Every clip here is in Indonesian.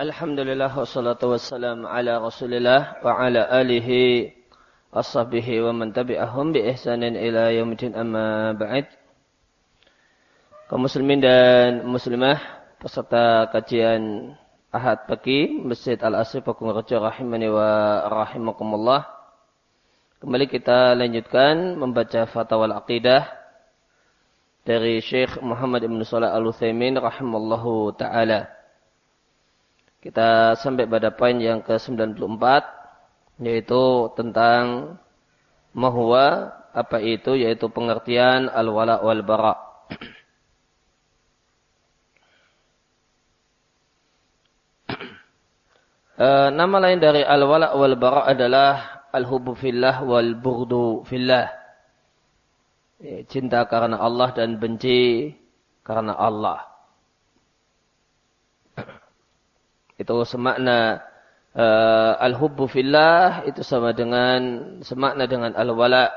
Alhamdulillah wassalatu wassalam ala rasulillah wa ala alihi ashabihi wa man tabi'ahum bi ihsanin ila yaumidin amma ba'id kaum muslimin dan muslimah peserta kajian Ahad pagi Masjid Al-Asri Pakung Rejo rahimani wa rahimakumullah. Kembali kita lanjutkan membaca fatwa al-aqidah dari Syekh Muhammad Ibn Salah Al-Uthaymin rahimallahu ta'ala kita sampai pada poin yang ke-94 yaitu tentang mahwa apa itu yaitu pengertian al-wala wal bara. e, nama lain dari al-wala wal bara adalah al-hubbu fillah wal burdu fillah. E, cinta karena Allah dan benci karena Allah. Itu semakna uh, al-hubbu fillah itu sama dengan semakna dengan al-wala.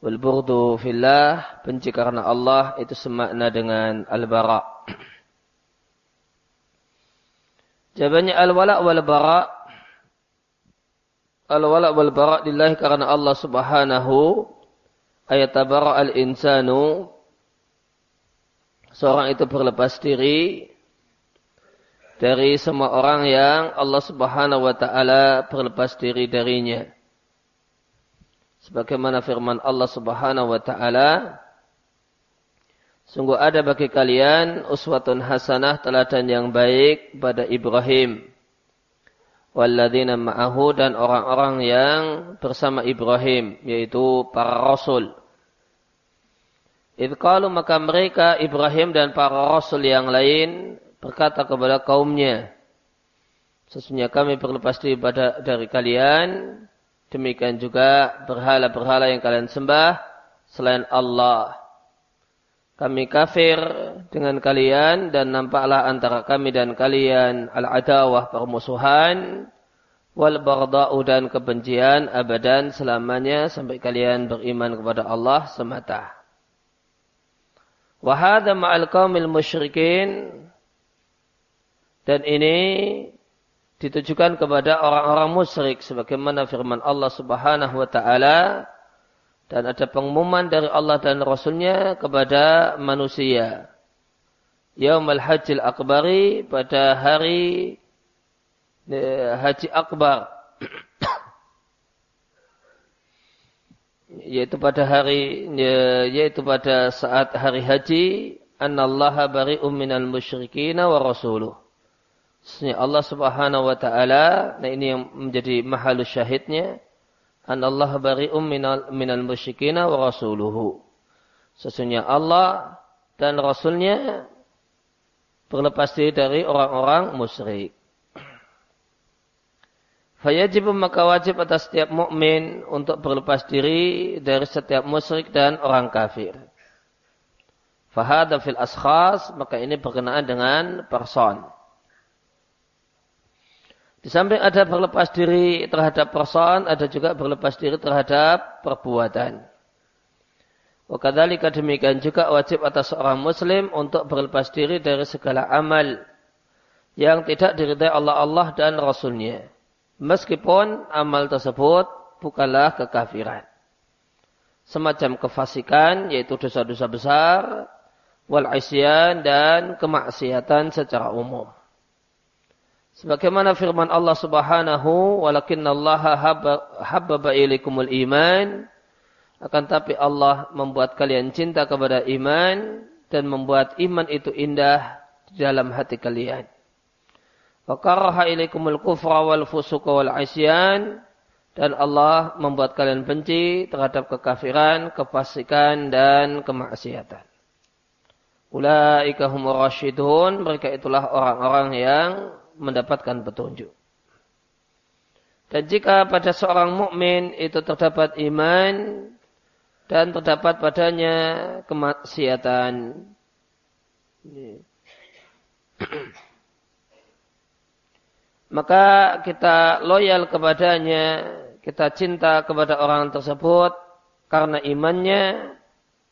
Wal burdu fillah benci karena Allah itu semakna dengan al-bara. Jawabannya al-wala wal bara al-wala wal bara lillahi karena Allah Subhanahu ayat tabara al-insanu. Seorang itu berlepas diri dari semua orang yang Allah Subhanahu wa taala berlepas diri darinya. Sebagaimana firman Allah Subhanahu wa taala, sungguh ada bagi kalian uswatun hasanah teladan yang baik pada Ibrahim walladzina ma'ahu dan orang-orang yang bersama Ibrahim yaitu para rasul. Idqalu maka mereka Ibrahim dan para rasul yang lain berkata kepada kaumnya, sesungguhnya kami berlepas diri pada, dari kalian, demikian juga berhala-berhala yang kalian sembah selain Allah. Kami kafir dengan kalian dan nampaklah antara kami dan kalian al-adawah permusuhan wal barda'u dan kebencian abadan selamanya sampai kalian beriman kepada Allah semata. Wahada ma'al kaumil musyrikin dan ini ditujukan kepada orang-orang musyrik sebagaimana firman Allah Subhanahu wa taala. Dan ada pengumuman dari Allah dan Rasulnya kepada manusia. Yaumul Hajjil Akbari pada hari eh, Haji Akbar. Yaitu pada hari ya, yaitu pada saat hari haji annallaha bari'um minal musyrikin wa rasuluh Sesungguhnya Allah Subhanahu wa taala, nah ini yang menjadi mahal syahidnya, an Allah bari'um minal, minal musyrikin wa rasuluhu. Sesungguhnya Allah dan Rasulnya berlepas diri dari orang-orang musyrik. Fayajib maka wajib atas setiap mukmin untuk berlepas diri dari setiap musyrik dan orang kafir. Fahada fil askhas maka ini berkenaan dengan person. Di samping ada berlepas diri terhadap person, ada juga berlepas diri terhadap perbuatan. Wakadhalika demikian juga wajib atas seorang muslim untuk berlepas diri dari segala amal yang tidak diridai Allah Allah dan Rasulnya. Meskipun amal tersebut bukanlah kekafiran. Semacam kefasikan yaitu dosa-dosa besar, wal dan kemaksiatan secara umum. Sebagaimana firman Allah Subhanahu walakinnallaha habbaba ilaikumul iman akan tapi Allah membuat kalian cinta kepada iman dan membuat iman itu indah di dalam hati kalian. Wa karaha kufra wal fusuqa wal isyan dan Allah membuat kalian benci terhadap kekafiran, kefasikan dan kemaksiatan. Ulaika humur rasyidun, mereka itulah orang-orang yang mendapatkan petunjuk. Dan jika pada seorang mukmin itu terdapat iman dan terdapat padanya kemaksiatan, maka kita loyal kepadanya, kita cinta kepada orang tersebut karena imannya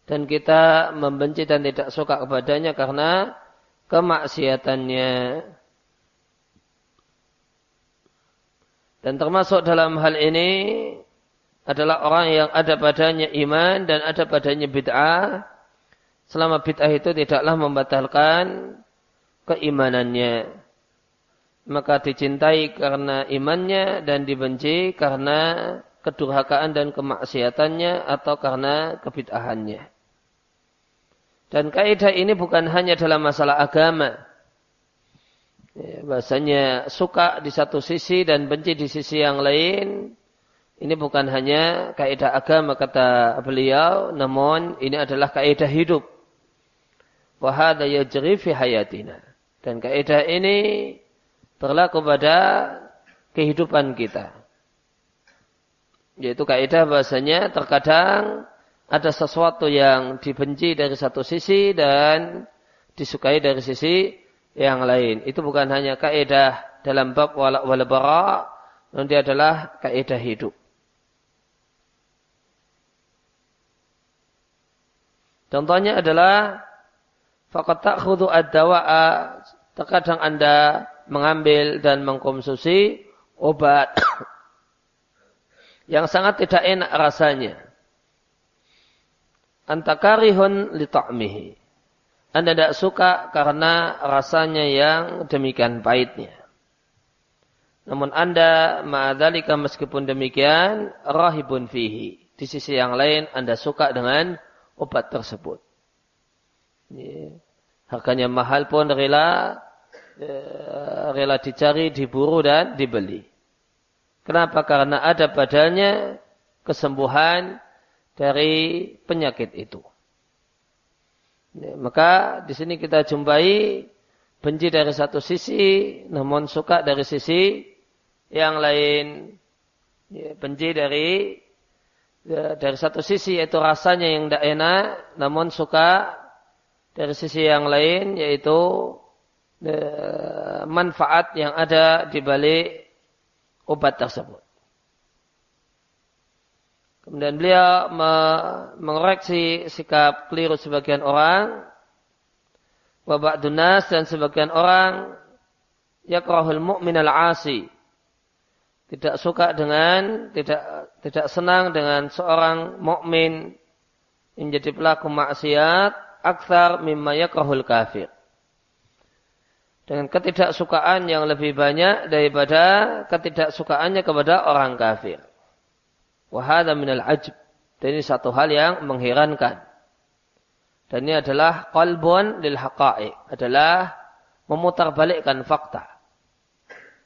dan kita membenci dan tidak suka kepadanya karena kemaksiatannya. Dan termasuk dalam hal ini adalah orang yang ada padanya iman dan ada padanya bid'ah. Selama bid'ah itu tidaklah membatalkan keimanannya. Maka dicintai karena imannya dan dibenci karena kedurhakaan dan kemaksiatannya atau karena kebid'ahannya. Dan kaidah ini bukan hanya dalam masalah agama. Ya, bahasanya suka di satu sisi dan benci di sisi yang lain. Ini bukan hanya kaidah agama kata beliau, namun ini adalah kaidah hidup. Wahada yajri fi hayatina. Dan kaidah ini berlaku pada kehidupan kita. Yaitu kaidah bahasanya terkadang ada sesuatu yang dibenci dari satu sisi dan disukai dari sisi yang lain. Itu bukan hanya kaidah dalam bab wala bara, namun dia adalah kaidah hidup. Contohnya adalah faqad ta'khudhu ad-dawa'a terkadang Anda mengambil dan mengkonsumsi obat yang sangat tidak enak rasanya. Antakarihun li ta'mihi. Anda tidak suka karena rasanya yang demikian pahitnya. Namun Anda ma'adhalika meskipun demikian, rahibun fihi. Di sisi yang lain Anda suka dengan obat tersebut. Ya. Harganya mahal pun rela ya, rela dicari, diburu dan dibeli. Kenapa? Karena ada padanya kesembuhan dari penyakit itu. Ya, maka di sini kita jumpai benci dari satu sisi, namun suka dari sisi yang lain. Ya, benci dari ya, dari satu sisi yaitu rasanya yang tidak enak, namun suka dari sisi yang lain yaitu ya, manfaat yang ada di balik obat tersebut. Kemudian beliau mengoreksi sikap keliru sebagian orang. Wabak dunas dan sebagian orang yakrahul mu'min al-asi. Tidak suka dengan, tidak tidak senang dengan seorang mukmin menjadi pelaku maksiat aksar mimma yakrahul kafir. Dengan ketidaksukaan yang lebih banyak daripada ketidaksukaannya kepada orang kafir. Wahada minal ajib. Dan ini satu hal yang mengherankan. Dan ini adalah qalbun lil haqa'iq. Adalah memutarbalikkan fakta.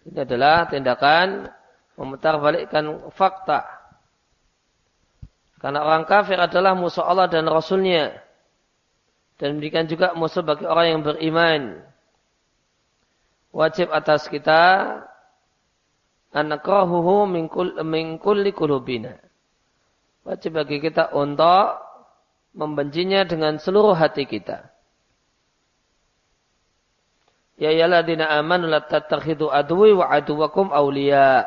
Ini adalah tindakan memutarbalikkan fakta. Karena orang kafir adalah musuh Allah dan Rasulnya. Dan demikian juga musuh bagi orang yang beriman. Wajib atas kita anakrahuhu min kulli kulubina. Wajib bagi kita untuk membencinya dengan seluruh hati kita. Ya yaladina amanu la tatakhidu adwi wa aduwakum awliya.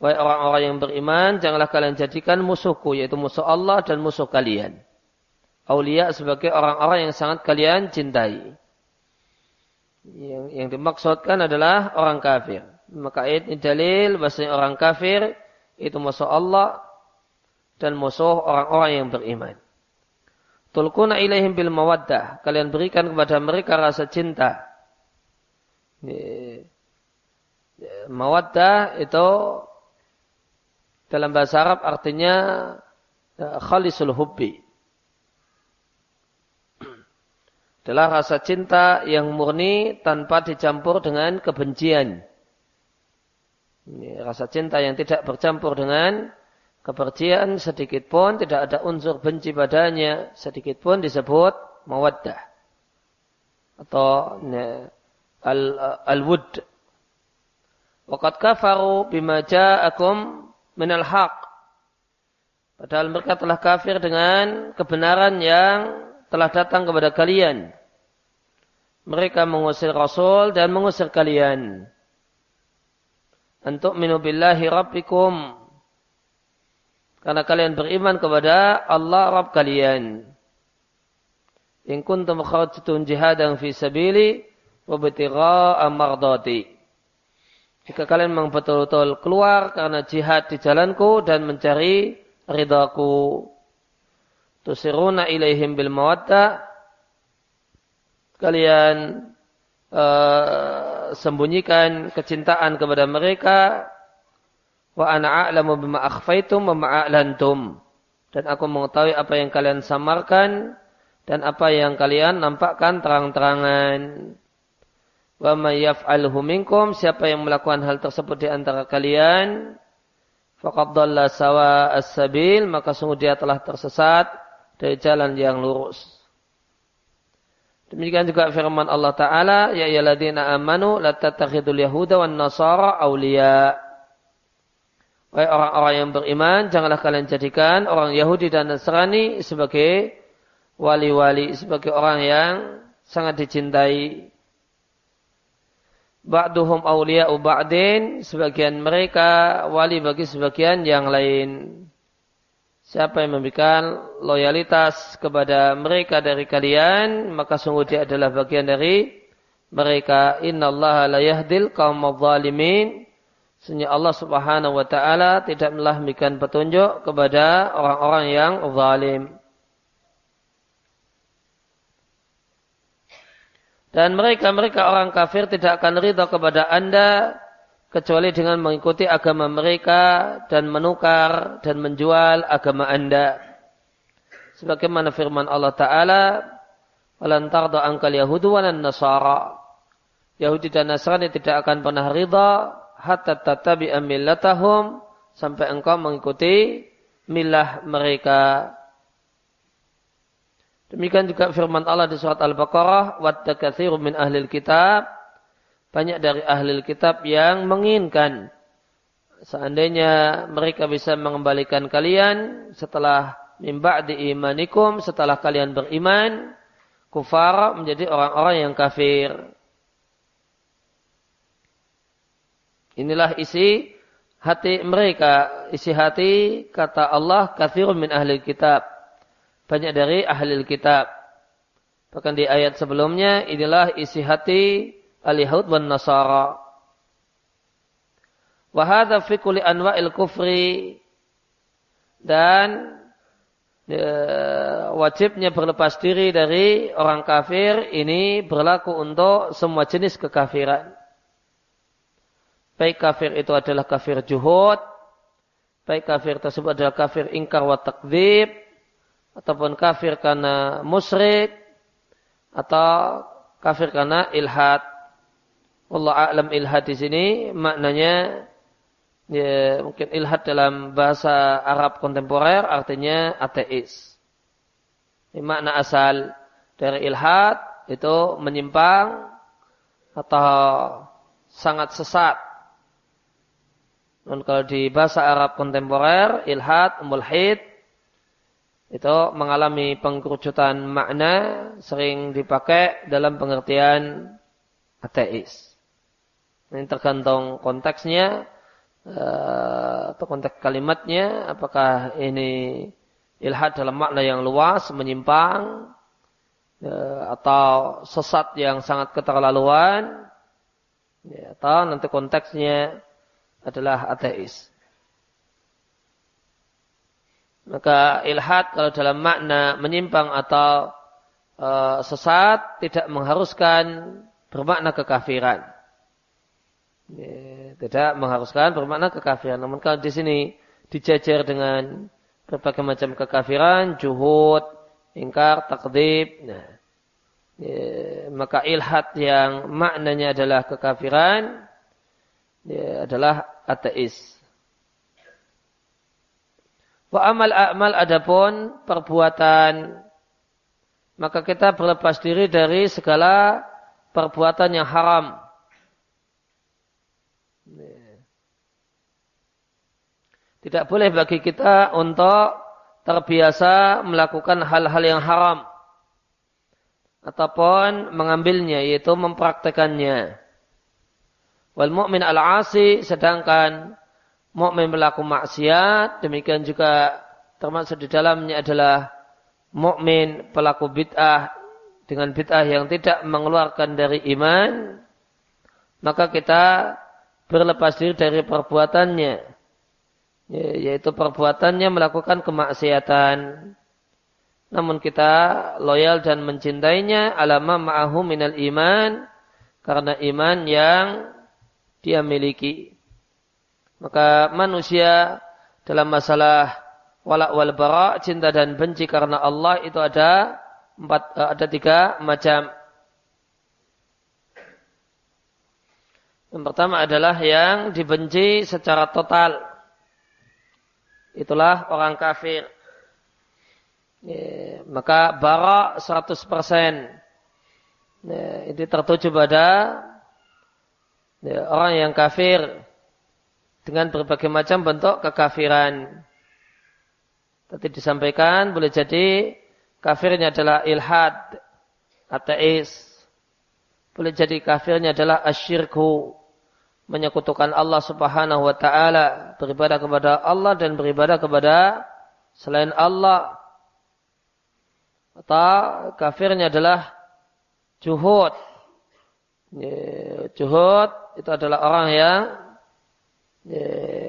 Wahai orang-orang yang beriman, janganlah kalian jadikan musuhku, yaitu musuh Allah dan musuh kalian. Aulia sebagai orang-orang yang sangat kalian cintai. Yang, yang dimaksudkan adalah orang kafir. Maka ini dalil bahasanya orang kafir itu musuh Allah dan musuh orang-orang yang beriman. Tulkuna ilaihim bil mawaddah. Kalian berikan kepada mereka rasa cinta. Mawaddah itu dalam bahasa Arab artinya ya, khalisul hubbi. Adalah rasa cinta yang murni tanpa dicampur dengan kebencian. Ini rasa cinta yang tidak bercampur dengan kepercayaan sedikit pun tidak ada unsur benci padanya sedikit pun disebut mawaddah atau al al-wud. Waqad kafaru bima ja'akum minal haq. Padahal mereka telah kafir dengan kebenaran yang telah datang kepada kalian. Mereka mengusir Rasul dan mengusir kalian untuk minubillahi rabbikum karena kalian beriman kepada Allah Rabb kalian. In kuntum kharajtum jihadan fi sabili wa bitigha'a mardati. Jika kalian memang betul-betul keluar karena jihad di jalanku dan mencari ridaku. Tusiruna ilaihim bil mawadda. Kalian uh, sembunyikan kecintaan kepada mereka. Wa ana a'lamu bima akhfaitum wa ma'a'lantum. Dan aku mengetahui apa yang kalian samarkan dan apa yang kalian nampakkan terang-terangan. Wa may yaf'alhu minkum siapa yang melakukan hal tersebut di antara kalian faqad dhalla sawa as-sabil maka sungguh dia telah tersesat dari jalan yang lurus. Demikian juga firman Allah Ta'ala, Ya ayyuhalladzina amanu la tattakhidul yahuda wan nasara awliya. Wahai orang-orang yang beriman, janganlah kalian jadikan orang Yahudi dan Nasrani sebagai wali-wali, sebagai orang yang sangat dicintai ba'duhum awliya'u ba'din, sebagian mereka wali bagi sebagian yang lain. Siapa yang memberikan loyalitas kepada mereka dari kalian, maka sungguh dia adalah bagian dari mereka. Inna Allah la yahdil kaum zalimin. Sesungguhnya Allah subhanahu wa ta'ala tidak melahmikan petunjuk kepada orang-orang yang zalim. Dan mereka-mereka orang kafir tidak akan ridha kepada anda kecuali dengan mengikuti agama mereka dan menukar dan menjual agama anda. Sebagaimana firman Allah Ta'ala, Walan tarda angkal Yahudu walan Nasara. Yahudi dan Nasrani tidak akan pernah ridha hatta tatabi millatahum sampai engkau mengikuti milah mereka. Demikian juga firman Allah di surat Al-Baqarah, "Wadda katsirun min ahlil kitab." Banyak dari ahli kitab yang menginginkan seandainya mereka bisa mengembalikan kalian setelah mimba di imanikum setelah kalian beriman kufar menjadi orang-orang yang kafir. Inilah isi hati mereka, isi hati kata Allah kathirun min ahli kitab banyak dari ahli kitab. Bahkan di ayat sebelumnya inilah isi hati al-Yahud wan Nasara. Wa fi kulli anwa'il kufri dan e, wajibnya berlepas diri dari orang kafir ini berlaku untuk semua jenis kekafiran. Baik kafir itu adalah kafir juhud, baik kafir tersebut adalah kafir ingkar wa takdzib, ataupun kafir karena musyrik atau kafir karena ilhad. Allah a'lam ilhad di sini maknanya ya, mungkin ilhad dalam bahasa Arab kontemporer artinya ateis. Ini makna asal dari ilhad itu menyimpang atau sangat sesat. Dan kalau di bahasa Arab kontemporer, ilhad, mulhid, itu mengalami pengkerucutan makna sering dipakai dalam pengertian ateis. Ini tergantung konteksnya eh, atau konteks kalimatnya, apakah ini ilhad dalam makna yang luas, menyimpang, eh, atau sesat yang sangat keterlaluan, ya, atau nanti konteksnya adalah ateis. Maka ilhad kalau dalam makna menyimpang atau e, sesat tidak mengharuskan bermakna kekafiran. Ya, tidak mengharuskan bermakna kekafiran. Namun kalau di sini dijajar dengan berbagai macam kekafiran, juhud, ingkar, takdib, nah, ya, maka ilhad yang maknanya adalah kekafiran ya, adalah ateis. Wa amal amal adapun perbuatan maka kita berlepas diri dari segala perbuatan yang haram. Tidak boleh bagi kita untuk terbiasa melakukan hal-hal yang haram ataupun mengambilnya yaitu mempraktekannya. Wal mu'min al-asi sedangkan mukmin pelaku maksiat, demikian juga termasuk di dalamnya adalah mukmin pelaku bid'ah dengan bid'ah yang tidak mengeluarkan dari iman, maka kita berlepas diri dari perbuatannya ya, yaitu perbuatannya melakukan kemaksiatan. Namun kita loyal dan mencintainya alama ma'ahu minal iman karena iman yang dia miliki. Maka manusia dalam masalah wala wal bara cinta dan benci karena Allah itu ada empat eh, ada tiga macam. Yang pertama adalah yang dibenci secara total. Itulah orang kafir. Ya, maka bara 100%. Ya, ini tertuju pada ya, orang yang kafir dengan berbagai macam bentuk kekafiran. Tadi disampaikan boleh jadi kafirnya adalah ilhad, ateis. Boleh jadi kafirnya adalah asyirku, menyekutukan Allah Subhanahu wa taala, beribadah kepada Allah dan beribadah kepada selain Allah. Atau kafirnya adalah juhud. Juhud itu adalah orang yang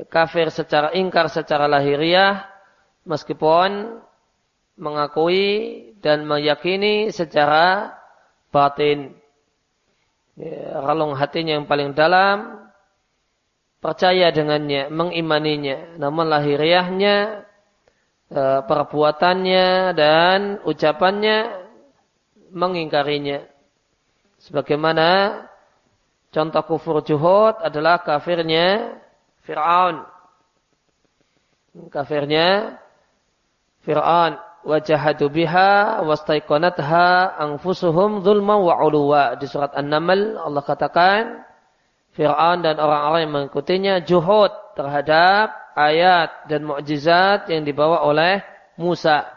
kafir secara ingkar secara lahiriah meskipun mengakui dan meyakini secara batin. Relung hatinya yang paling dalam percaya dengannya, mengimaninya. Namun lahiriahnya, e, perbuatannya dan ucapannya mengingkarinya. Sebagaimana contoh kufur juhud adalah kafirnya Fir'aun. Kafirnya Fir'aun. Wajahadu biha wastaiqanatha anfusuhum zulma wa uluwa. Di surat An-Naml Allah katakan Fir'aun dan orang-orang yang mengikutinya juhud terhadap ayat dan mukjizat yang dibawa oleh Musa.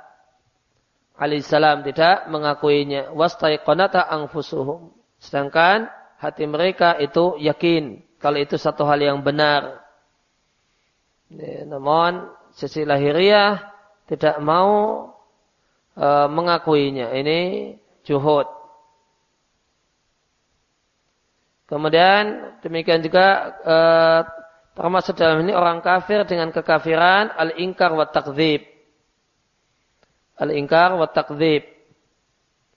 Alaihissalam tidak mengakuinya. Wastaiqanata anfusuhum. Sedangkan hati mereka itu yakin kalau itu satu hal yang benar. Ya, namun sisi lahiriah tidak mau e, mengakuinya. Ini juhud Kemudian demikian juga e, termasuk dalam ini orang kafir dengan kekafiran al-ingkar wa takdzib. Al-ingkar wa takdzib.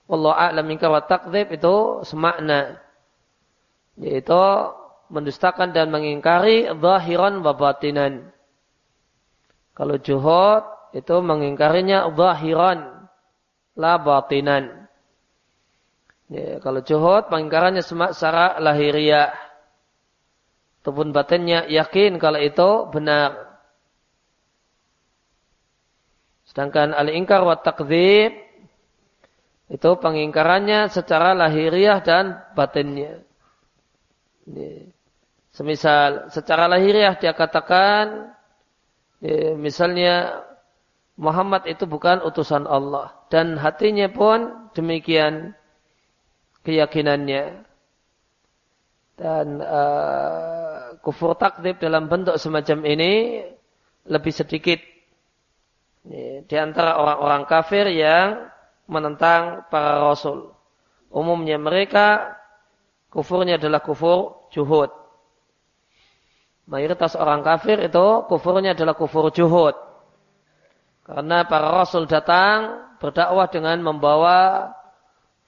Wallahu a'lam ingkar wa takdzib itu semakna. Yaitu mendustakan dan mengingkari zahiran wa batinan. Kalau juhud itu mengingkarinya zahiran la batinan. Ya, kalau juhud pengingkarannya secara lahiriah. Ataupun batinnya yakin kalau itu benar. Sedangkan al-ingkar wa takdzib itu pengingkarannya secara lahiriah dan batinnya. Ini. Semisal secara lahiriah dia katakan ya, misalnya Muhammad itu bukan utusan Allah dan hatinya pun demikian keyakinannya dan uh, kufur takdib dalam bentuk semacam ini lebih sedikit di antara orang-orang kafir yang menentang para rasul. Umumnya mereka kufurnya adalah kufur juhud. Mayoritas orang kafir itu kufurnya adalah kufur juhud. Karena para rasul datang berdakwah dengan membawa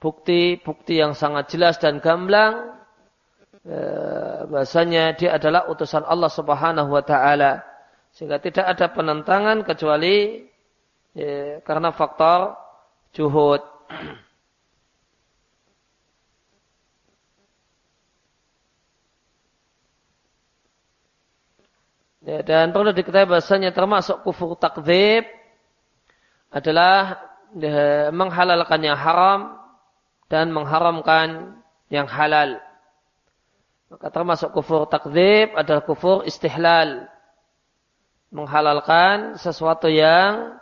bukti-bukti yang sangat jelas dan gamblang eh, bahasanya dia adalah utusan Allah Subhanahu wa taala. Sehingga tidak ada penentangan kecuali ya, karena faktor juhud. Ya, dan perlu diketahui bahasanya termasuk kufur takdzib adalah ya, menghalalkan yang haram dan mengharamkan yang halal. Maka termasuk kufur takdzib adalah kufur istihlal. Menghalalkan sesuatu yang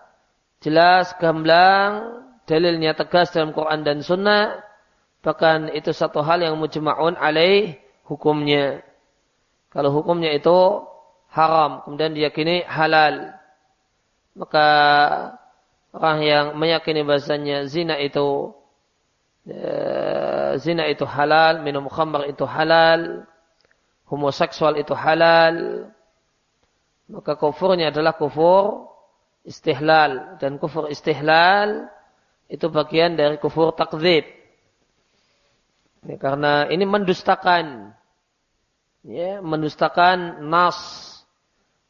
jelas, gamblang, dalilnya tegas dalam Quran dan Sunnah. Bahkan itu satu hal yang mujma'un alaih hukumnya. Kalau hukumnya itu haram, kemudian diyakini halal. Maka orang yang meyakini bahasanya zina itu zina itu halal, minum khamar itu halal, homoseksual itu halal, maka kufurnya adalah kufur istihlal dan kufur istihlal itu bagian dari kufur takzib. Ya, karena ini mendustakan ya, mendustakan nas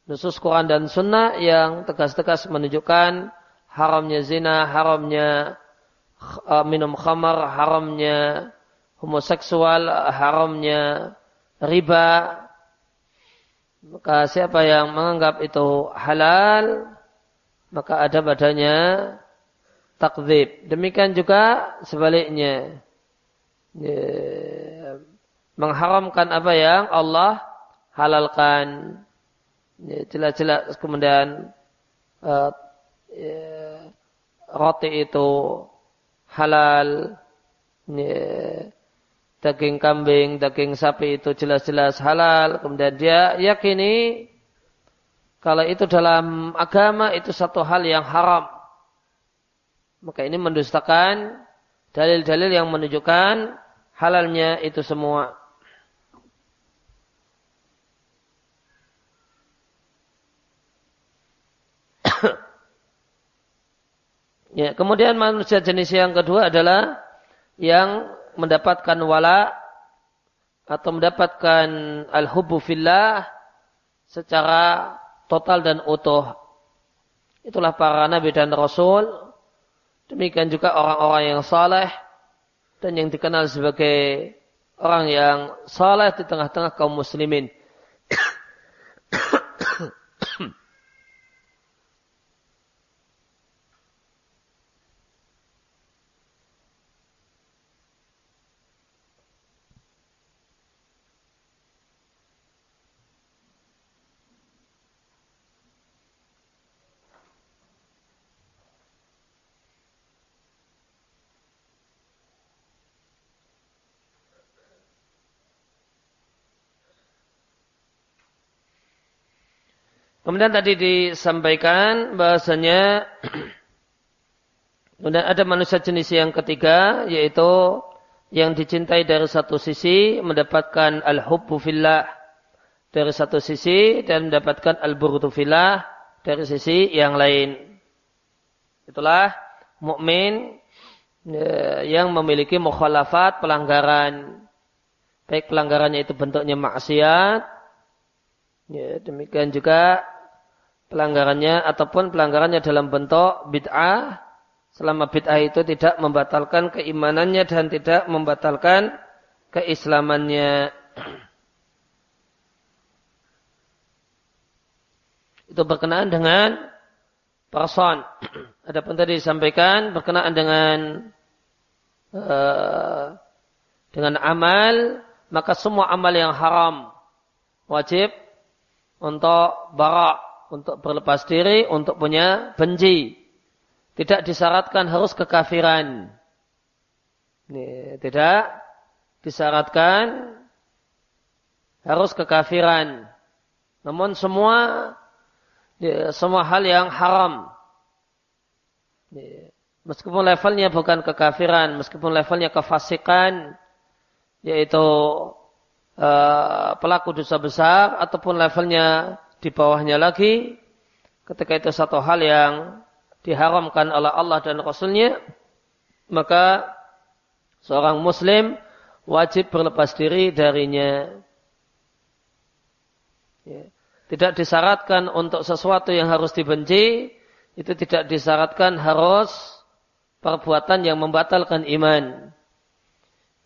nusus Quran dan Sunnah yang tegas-tegas menunjukkan haramnya zina, haramnya minum khamar, haramnya homoseksual, haramnya riba. Maka siapa yang menganggap itu halal, maka ada badannya takzib. Demikian juga sebaliknya. Ya, mengharamkan apa yang Allah halalkan. Jelas-jelas kemudian uh, ya, roti itu halal. Daging kambing, daging sapi itu jelas-jelas halal. Kemudian dia yakini kalau itu dalam agama itu satu hal yang haram. Maka ini mendustakan dalil-dalil yang menunjukkan halalnya itu semua. Ya, kemudian manusia jenis yang kedua adalah yang mendapatkan wala atau mendapatkan al-hubbu fillah secara total dan utuh. Itulah para nabi dan rasul. Demikian juga orang-orang yang saleh dan yang dikenal sebagai orang yang saleh di tengah-tengah kaum muslimin. Kemudian tadi disampaikan bahasanya kemudian ada manusia jenis yang ketiga yaitu yang dicintai dari satu sisi mendapatkan al-hubbu fillah dari satu sisi dan mendapatkan al-bughdu fillah dari sisi yang lain. Itulah mukmin ya, yang memiliki mukhalafat pelanggaran baik pelanggarannya itu bentuknya maksiat ya, demikian juga pelanggarannya ataupun pelanggarannya dalam bentuk bid'ah selama bid'ah itu tidak membatalkan keimanannya dan tidak membatalkan keislamannya. Itu berkenaan dengan person. Adapun tadi disampaikan berkenaan dengan uh, dengan amal, maka semua amal yang haram wajib untuk barak untuk berlepas diri, untuk punya benci. Tidak disyaratkan harus kekafiran. Tidak disyaratkan harus kekafiran. Namun semua ya, semua hal yang haram. Ya, meskipun levelnya bukan kekafiran, meskipun levelnya kefasikan, yaitu uh, pelaku dosa besar, ataupun levelnya di bawahnya lagi ketika itu satu hal yang diharamkan oleh Allah dan Rasulnya maka seorang muslim wajib berlepas diri darinya ya. tidak disyaratkan untuk sesuatu yang harus dibenci itu tidak disyaratkan harus perbuatan yang membatalkan iman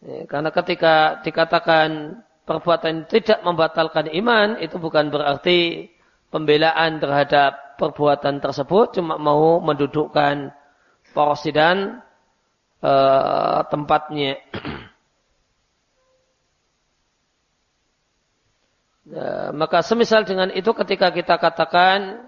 ya, karena ketika dikatakan perbuatan tidak membatalkan iman itu bukan berarti pembelaan terhadap perbuatan tersebut cuma mau mendudukkan porsi dan uh, tempatnya. uh, maka semisal dengan itu ketika kita katakan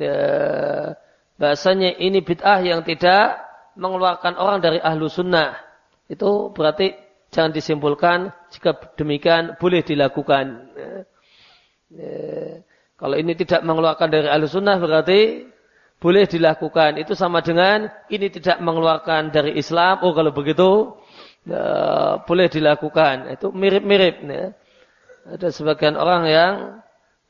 uh, bahasanya ini bid'ah yang tidak mengeluarkan orang dari ahlu sunnah itu berarti jangan disimpulkan jika demikian boleh dilakukan. Ya. Ya. Kalau ini tidak mengeluarkan dari ahlu sunnah berarti boleh dilakukan. Itu sama dengan ini tidak mengeluarkan dari Islam. Oh kalau begitu ya, boleh dilakukan. Itu mirip-mirip. Ya. ada sebagian orang yang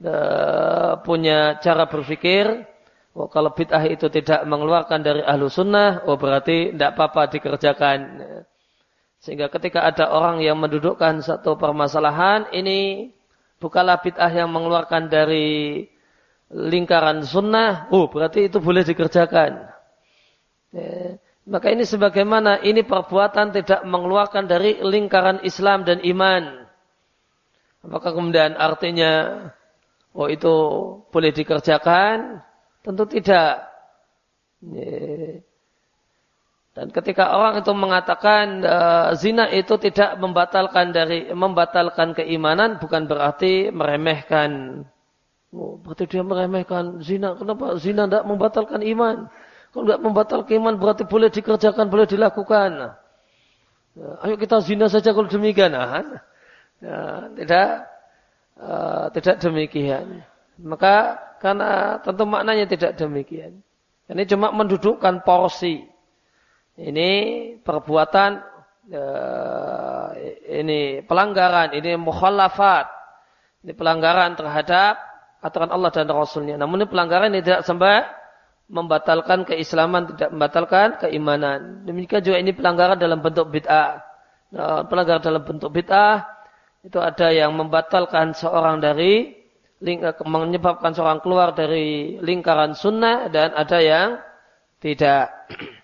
uh, punya cara berpikir Oh, kalau bid'ah itu tidak mengeluarkan dari ahlu sunnah, oh berarti tidak apa-apa dikerjakan. Sehingga ketika ada orang yang mendudukkan satu permasalahan, ini bukanlah bid'ah yang mengeluarkan dari lingkaran sunnah, oh berarti itu boleh dikerjakan. Ya. Maka ini sebagaimana ini perbuatan tidak mengeluarkan dari lingkaran Islam dan iman. Apakah kemudian artinya, oh itu boleh dikerjakan? Tentu tidak. Dan ketika orang itu mengatakan uh, zina itu tidak membatalkan dari membatalkan keimanan bukan berarti meremehkan. Oh, berarti dia meremehkan zina. Kenapa zina tidak membatalkan iman? Kalau tidak membatalkan iman berarti boleh dikerjakan, boleh dilakukan. Nah, ayo kita zina saja kalau demikian. Nah, nah, tidak uh, tidak demikian. Maka karena tentu maknanya tidak demikian. Ini cuma mendudukkan porsi. Ini perbuatan uh, ini pelanggaran, ini mukhalafat. Ini pelanggaran terhadap aturan Allah dan Rasulnya. Namun ini pelanggaran ini tidak sampai membatalkan keislaman, tidak membatalkan keimanan. Demikian juga ini pelanggaran dalam bentuk bid'ah. Nah, pelanggaran dalam bentuk bid'ah itu ada yang membatalkan seorang dari menyebabkan seorang keluar dari lingkaran sunnah dan ada yang tidak.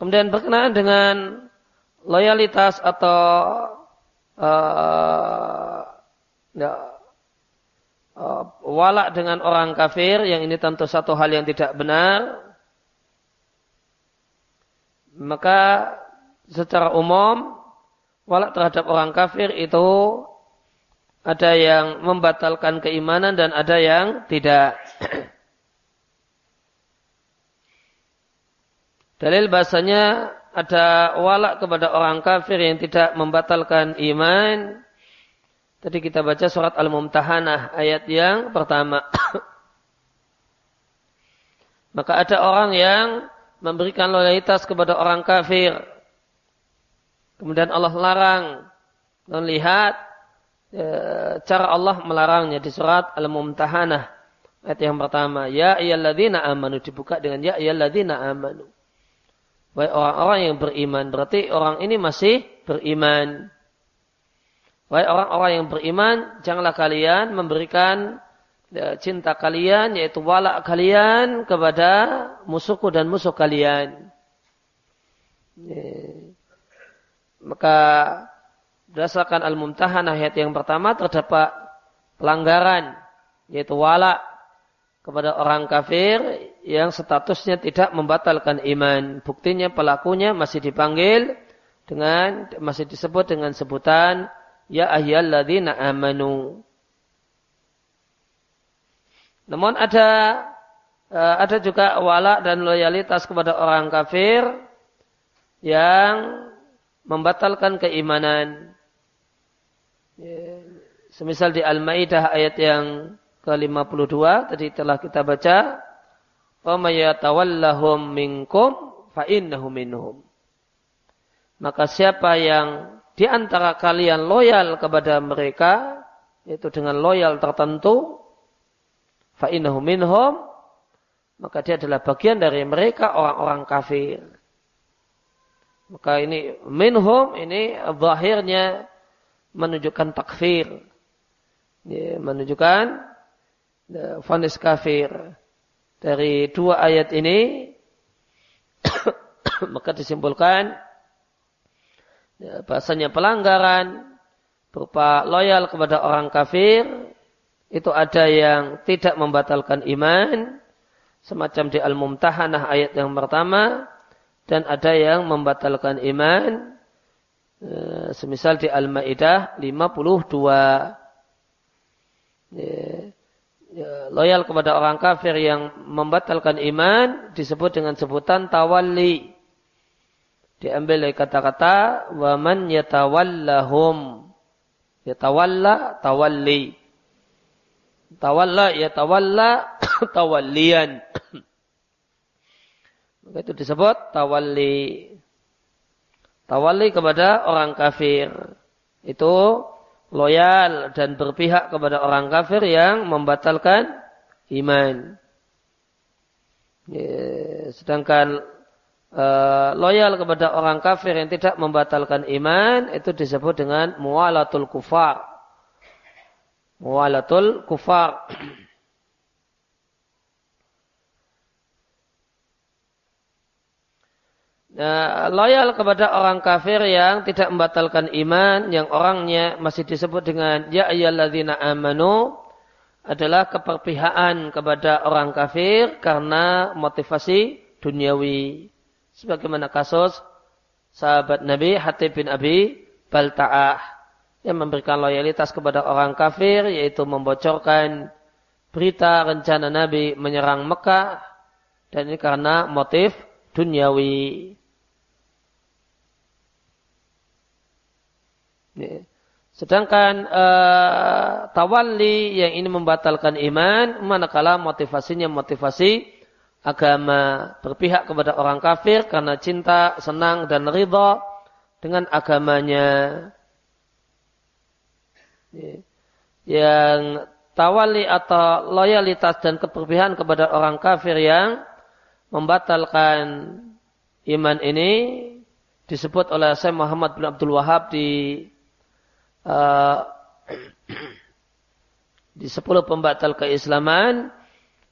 Kemudian berkenaan dengan loyalitas atau uh, ya, uh, walak dengan orang kafir yang ini tentu satu hal yang tidak benar maka secara umum walak terhadap orang kafir itu ada yang membatalkan keimanan dan ada yang tidak. Dalil bahasanya ada walak kepada orang kafir yang tidak membatalkan iman. Tadi kita baca surat Al-Mumtahanah ayat yang pertama. Maka ada orang yang memberikan loyalitas kepada orang kafir Kemudian Allah larang melihat e, cara Allah melarangnya di surat Al-Mumtahanah ayat yang pertama ya ayyalladzina amanu dibuka dengan ya ayyalladzina amanu Baik orang-orang yang beriman berarti orang ini masih beriman Baik orang-orang yang beriman janganlah kalian memberikan e, cinta kalian yaitu walak kalian kepada musuhku dan musuh kalian. Yeah. Maka berdasarkan Al-Mumtahan ayat yang pertama terdapat pelanggaran yaitu wala kepada orang kafir yang statusnya tidak membatalkan iman. Buktinya pelakunya masih dipanggil dengan masih disebut dengan sebutan ya ayyalladzina amanu. Namun ada eh, ada juga wala dan loyalitas kepada orang kafir yang membatalkan keimanan. Ya, semisal di Al-Maidah ayat yang ke-52 tadi telah kita baca, "Wa may yatawallahum minkum fa innahu minhum." Maka siapa yang di antara kalian loyal kepada mereka, yaitu dengan loyal tertentu, fa maka dia adalah bagian dari mereka orang-orang kafir. Maka ini minhum ini zahirnya menunjukkan takfir. Ya, menunjukkan ya, fonis kafir. Dari dua ayat ini maka disimpulkan ya, bahasanya pelanggaran berupa loyal kepada orang kafir itu ada yang tidak membatalkan iman semacam di Al-Mumtahanah ayat yang pertama dan ada yang membatalkan iman e, semisal di Al-Maidah 52 ya, ya, loyal kepada orang kafir yang membatalkan iman disebut dengan sebutan tawalli diambil dari kata-kata waman yatawallahum yatawalla tawalli tawalla yatawalla tawallian maka itu disebut tawalli. Tawali kepada orang kafir. Itu loyal dan berpihak kepada orang kafir yang membatalkan iman. Ya, sedangkan uh, loyal kepada orang kafir yang tidak membatalkan iman itu disebut dengan muwalatul kufar. Muwalatul kufar. Loyal kepada orang kafir yang tidak membatalkan iman, yang orangnya masih disebut dengan ya ayyalladzina amanu adalah keperpihakan kepada orang kafir karena motivasi duniawi. Sebagaimana kasus sahabat Nabi Hatib bin Abi Balta'ah yang memberikan loyalitas kepada orang kafir yaitu membocorkan berita rencana Nabi menyerang Mekah dan ini karena motif duniawi. Sedangkan uh, tawalli yang ini membatalkan iman, manakala motivasinya motivasi agama berpihak kepada orang kafir karena cinta, senang dan ridha dengan agamanya. Yang tawali atau loyalitas dan keberpihakan kepada orang kafir yang membatalkan iman ini disebut oleh Syekh Muhammad bin Abdul Wahab di uh, di sepuluh pembatal keislaman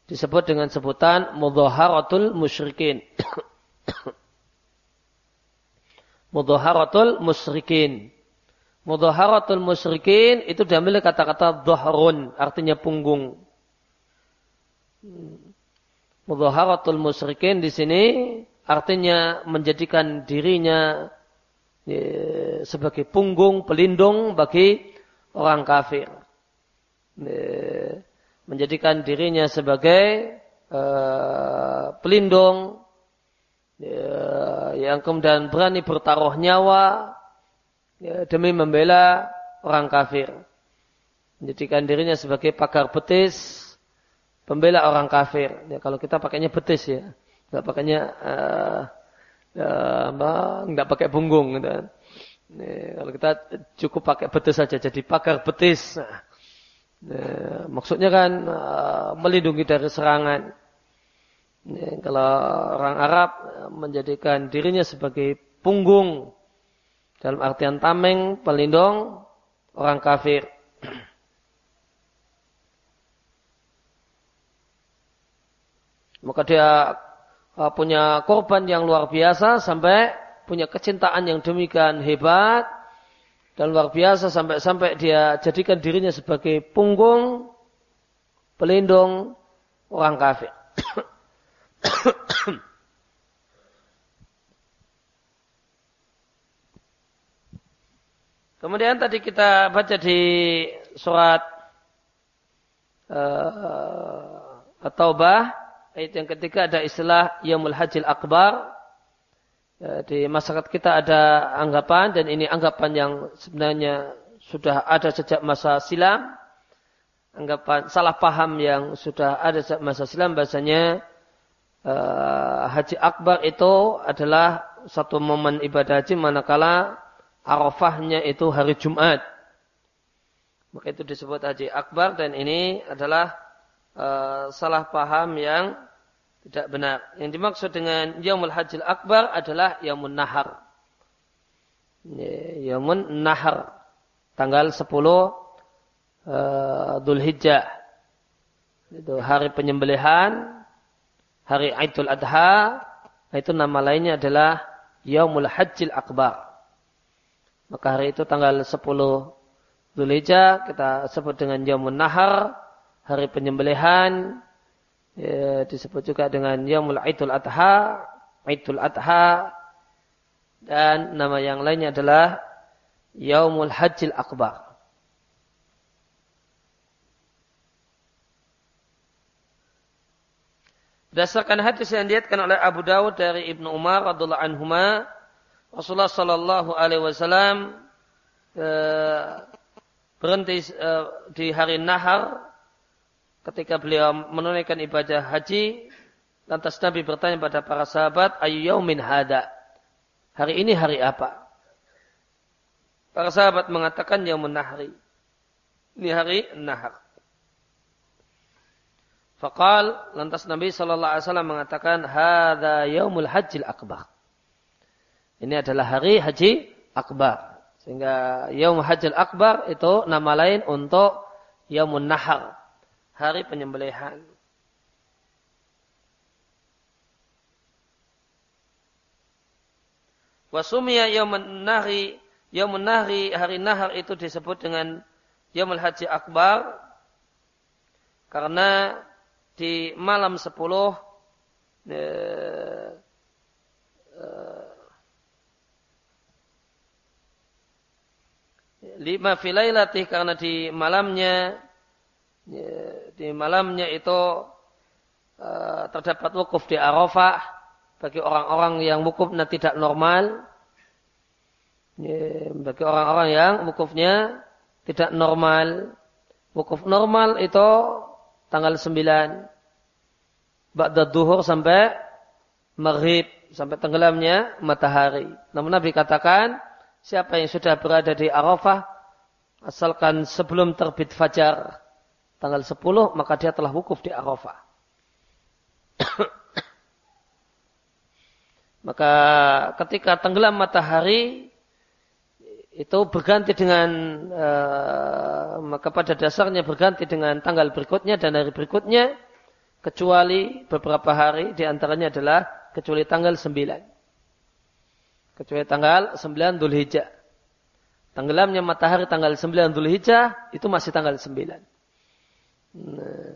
disebut dengan sebutan mudhaharatul musyrikin. mudhaharatul musyrikin. Mudhaharatul musyrikin itu diambil kata-kata dhahrun, artinya punggung. Mudhaharatul musyrikin di sini artinya menjadikan dirinya ya, sebagai punggung pelindung bagi orang kafir. Menjadikan dirinya sebagai uh, pelindung ya, yang kemudian berani bertaruh nyawa ya, demi membela orang kafir. Menjadikan dirinya sebagai pakar betis pembela orang kafir. Ya, kalau kita pakainya betis ya, nggak pakainya uh, ya, pakai punggung gitu. Nih, kalau kita cukup pakai betis saja jadi pakar betis. Nah, maksudnya kan uh, melindungi dari serangan. Nih, kalau orang Arab menjadikan dirinya sebagai punggung dalam artian tameng pelindung orang kafir. Maka dia punya korban yang luar biasa sampai punya kecintaan yang demikian hebat dan luar biasa sampai-sampai dia jadikan dirinya sebagai punggung pelindung orang kafir. Kemudian tadi kita baca di surat uh, At-Taubah Ayat yang ketiga ada istilah Yamul Hajil Akbar. Ya, di masyarakat kita ada anggapan dan ini anggapan yang sebenarnya sudah ada sejak masa silam. Anggapan salah paham yang sudah ada sejak masa silam bahasanya uh, Haji Akbar itu adalah satu momen ibadah haji manakala Arafahnya itu hari Jumat. Maka itu disebut Haji Akbar dan ini adalah uh, salah paham yang tidak benar. Yang dimaksud dengan Yaumul Hajjil Akbar adalah Yaumun Nahar. Yaumun Nahar. Tanggal 10 uh, Dhul Hijjah. Itu hari penyembelihan, hari Idul Adha, itu nama lainnya adalah Yaumul Hajjil Akbar. Maka hari itu tanggal 10 Dhul Hijjah kita sebut dengan Yaumun Nahar, hari penyembelihan, ya, disebut juga dengan Yaumul Aidul Adha, Aidul Adha dan nama yang lainnya adalah Yaumul Hajjil Akbar. Berdasarkan hadis yang diatkan oleh Abu Dawud dari Ibnu Umar radhiallahu anhuma, Rasulullah sallallahu alaihi wasallam eh, berhenti eh, di hari Nahar ketika beliau menunaikan ibadah haji, lantas Nabi bertanya pada para sahabat, ayu yaumin hada. Hari ini hari apa? Para sahabat mengatakan yaumun nahri. Ini hari nahar. Fakal lantas Nabi Shallallahu Alaihi Wasallam mengatakan hada yaumul hajjil akbar. Ini adalah hari haji akbar. Sehingga yaum hajjil akbar itu nama lain untuk yaumun nahar. Hari penyembelihan. Wasumia yaumun nahri Yaumul Nahri, hari Nahar itu disebut dengan Yaumul Haji Akbar karena di malam sepuluh eh, eh, lima filailatih karena di malamnya di malamnya itu eh, terdapat wukuf di Arafah bagi orang-orang yang wukufnya tidak normal bagi orang-orang yang wukufnya tidak normal. Wukuf normal itu tanggal 9. Ba'da duhur sampai maghrib. Sampai tenggelamnya matahari. Namun Nabi katakan, siapa yang sudah berada di Arafah, asalkan sebelum terbit fajar, tanggal 10, maka dia telah wukuf di Arafah. maka ketika tenggelam matahari, itu berganti dengan uh, maka pada dasarnya berganti dengan tanggal berikutnya dan hari berikutnya kecuali beberapa hari di antaranya adalah kecuali tanggal 9 kecuali tanggal 9 Dhul Hijjah. Tenggelamnya matahari tanggal 9 Dhul Hijjah itu masih tanggal 9 nah,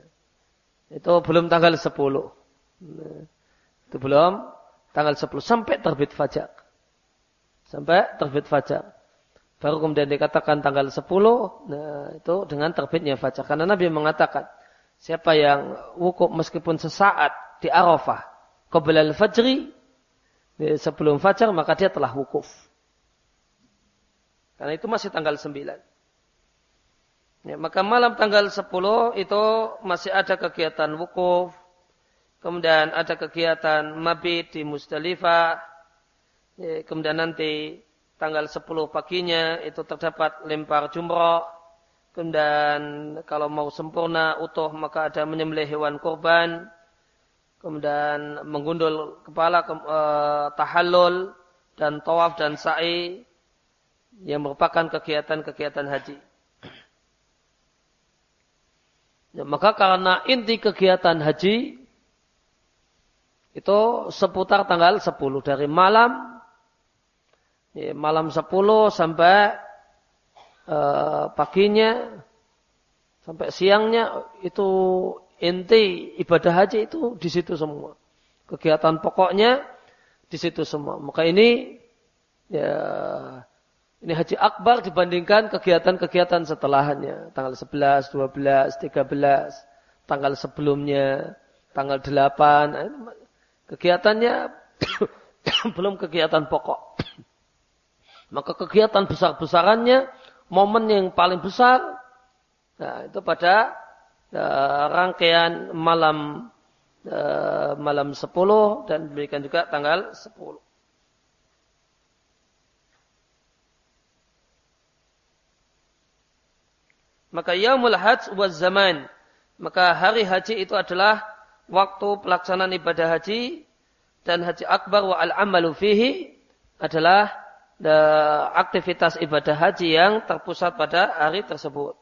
itu belum tanggal 10 nah, itu belum tanggal 10 sampai terbit fajar sampai terbit fajar Baru kemudian dikatakan tanggal 10, nah itu dengan terbitnya fajar. Karena Nabi mengatakan, siapa yang wukuf meskipun sesaat di Arafah, kebelah fajri, sebelum fajar, maka dia telah wukuf. Karena itu masih tanggal 9. Ya, maka malam tanggal 10 itu masih ada kegiatan wukuf, kemudian ada kegiatan mabit di Musdalifah, ya, kemudian nanti tanggal 10 paginya itu terdapat lempar jumroh. Kemudian kalau mau sempurna utuh maka ada menyembelih hewan kurban. Kemudian menggundul kepala ke, e, tahallul dan tawaf dan sa'i yang merupakan kegiatan-kegiatan haji. Ya, maka karena inti kegiatan haji itu seputar tanggal 10 dari malam ya, malam 10 sampai uh, paginya sampai siangnya itu inti ibadah haji itu di situ semua. Kegiatan pokoknya di situ semua. Maka ini ya ini haji akbar dibandingkan kegiatan-kegiatan setelahnya. Tanggal 11, 12, 13, tanggal sebelumnya, tanggal 8. Kegiatannya belum kegiatan pokok. Maka kegiatan besar-besarannya, momen yang paling besar, nah, itu pada uh, rangkaian malam uh, malam 10 dan demikian juga tanggal 10. Maka yaumul hajj wa zaman. Maka hari haji itu adalah waktu pelaksanaan ibadah haji dan haji akbar wa al-amalu fihi adalah aktivitas ibadah haji yang terpusat pada hari tersebut.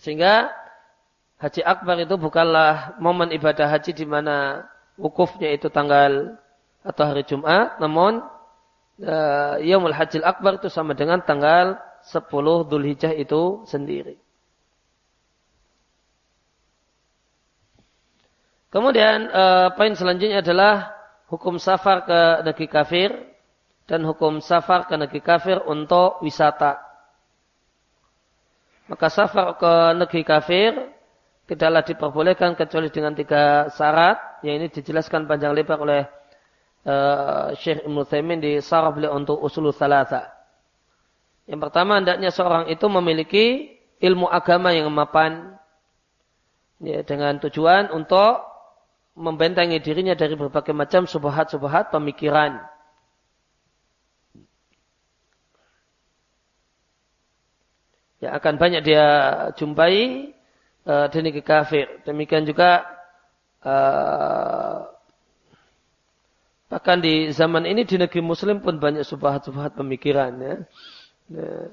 Sehingga haji akbar itu bukanlah momen ibadah haji di mana wukufnya itu tanggal atau hari Jumat, namun uh, Yaumul Hajjil Akbar itu sama dengan tanggal 10 Dhul Hijjah itu sendiri. Kemudian uh, poin selanjutnya adalah hukum safar ke negeri kafir dan hukum safar ke negeri kafir untuk wisata. Maka safar ke negeri kafir tidaklah diperbolehkan kecuali dengan tiga syarat yang ini dijelaskan panjang lebar oleh uh, Syekh Ibn Thaymin di sarah untuk usul salasa. Yang pertama hendaknya seorang itu memiliki ilmu agama yang mapan ya, dengan tujuan untuk membentengi dirinya dari berbagai macam subhat-subhat pemikiran. Ya akan banyak dia jumpai uh, di negeri kafir. Demikian juga uh, bahkan di zaman ini di negeri muslim pun banyak subhat-subhat pemikiran ya. ya.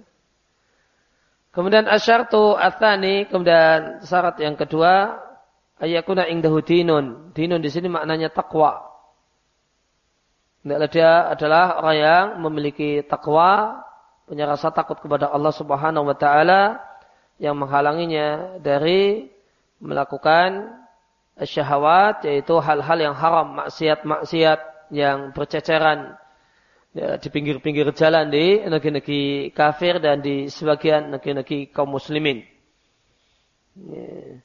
Kemudian asyartu athani, kemudian syarat yang kedua ayakuna ingdahu dinun. Dinun di sini maknanya takwa. Hendaklah dia adalah orang yang memiliki takwa, punya rasa takut kepada Allah Subhanahu wa taala yang menghalanginya dari melakukan syahwat yaitu hal-hal yang haram, maksiat-maksiat yang berceceran ya, di pinggir-pinggir jalan di negeri-negeri kafir dan di sebagian negeri-negeri kaum muslimin. Ya.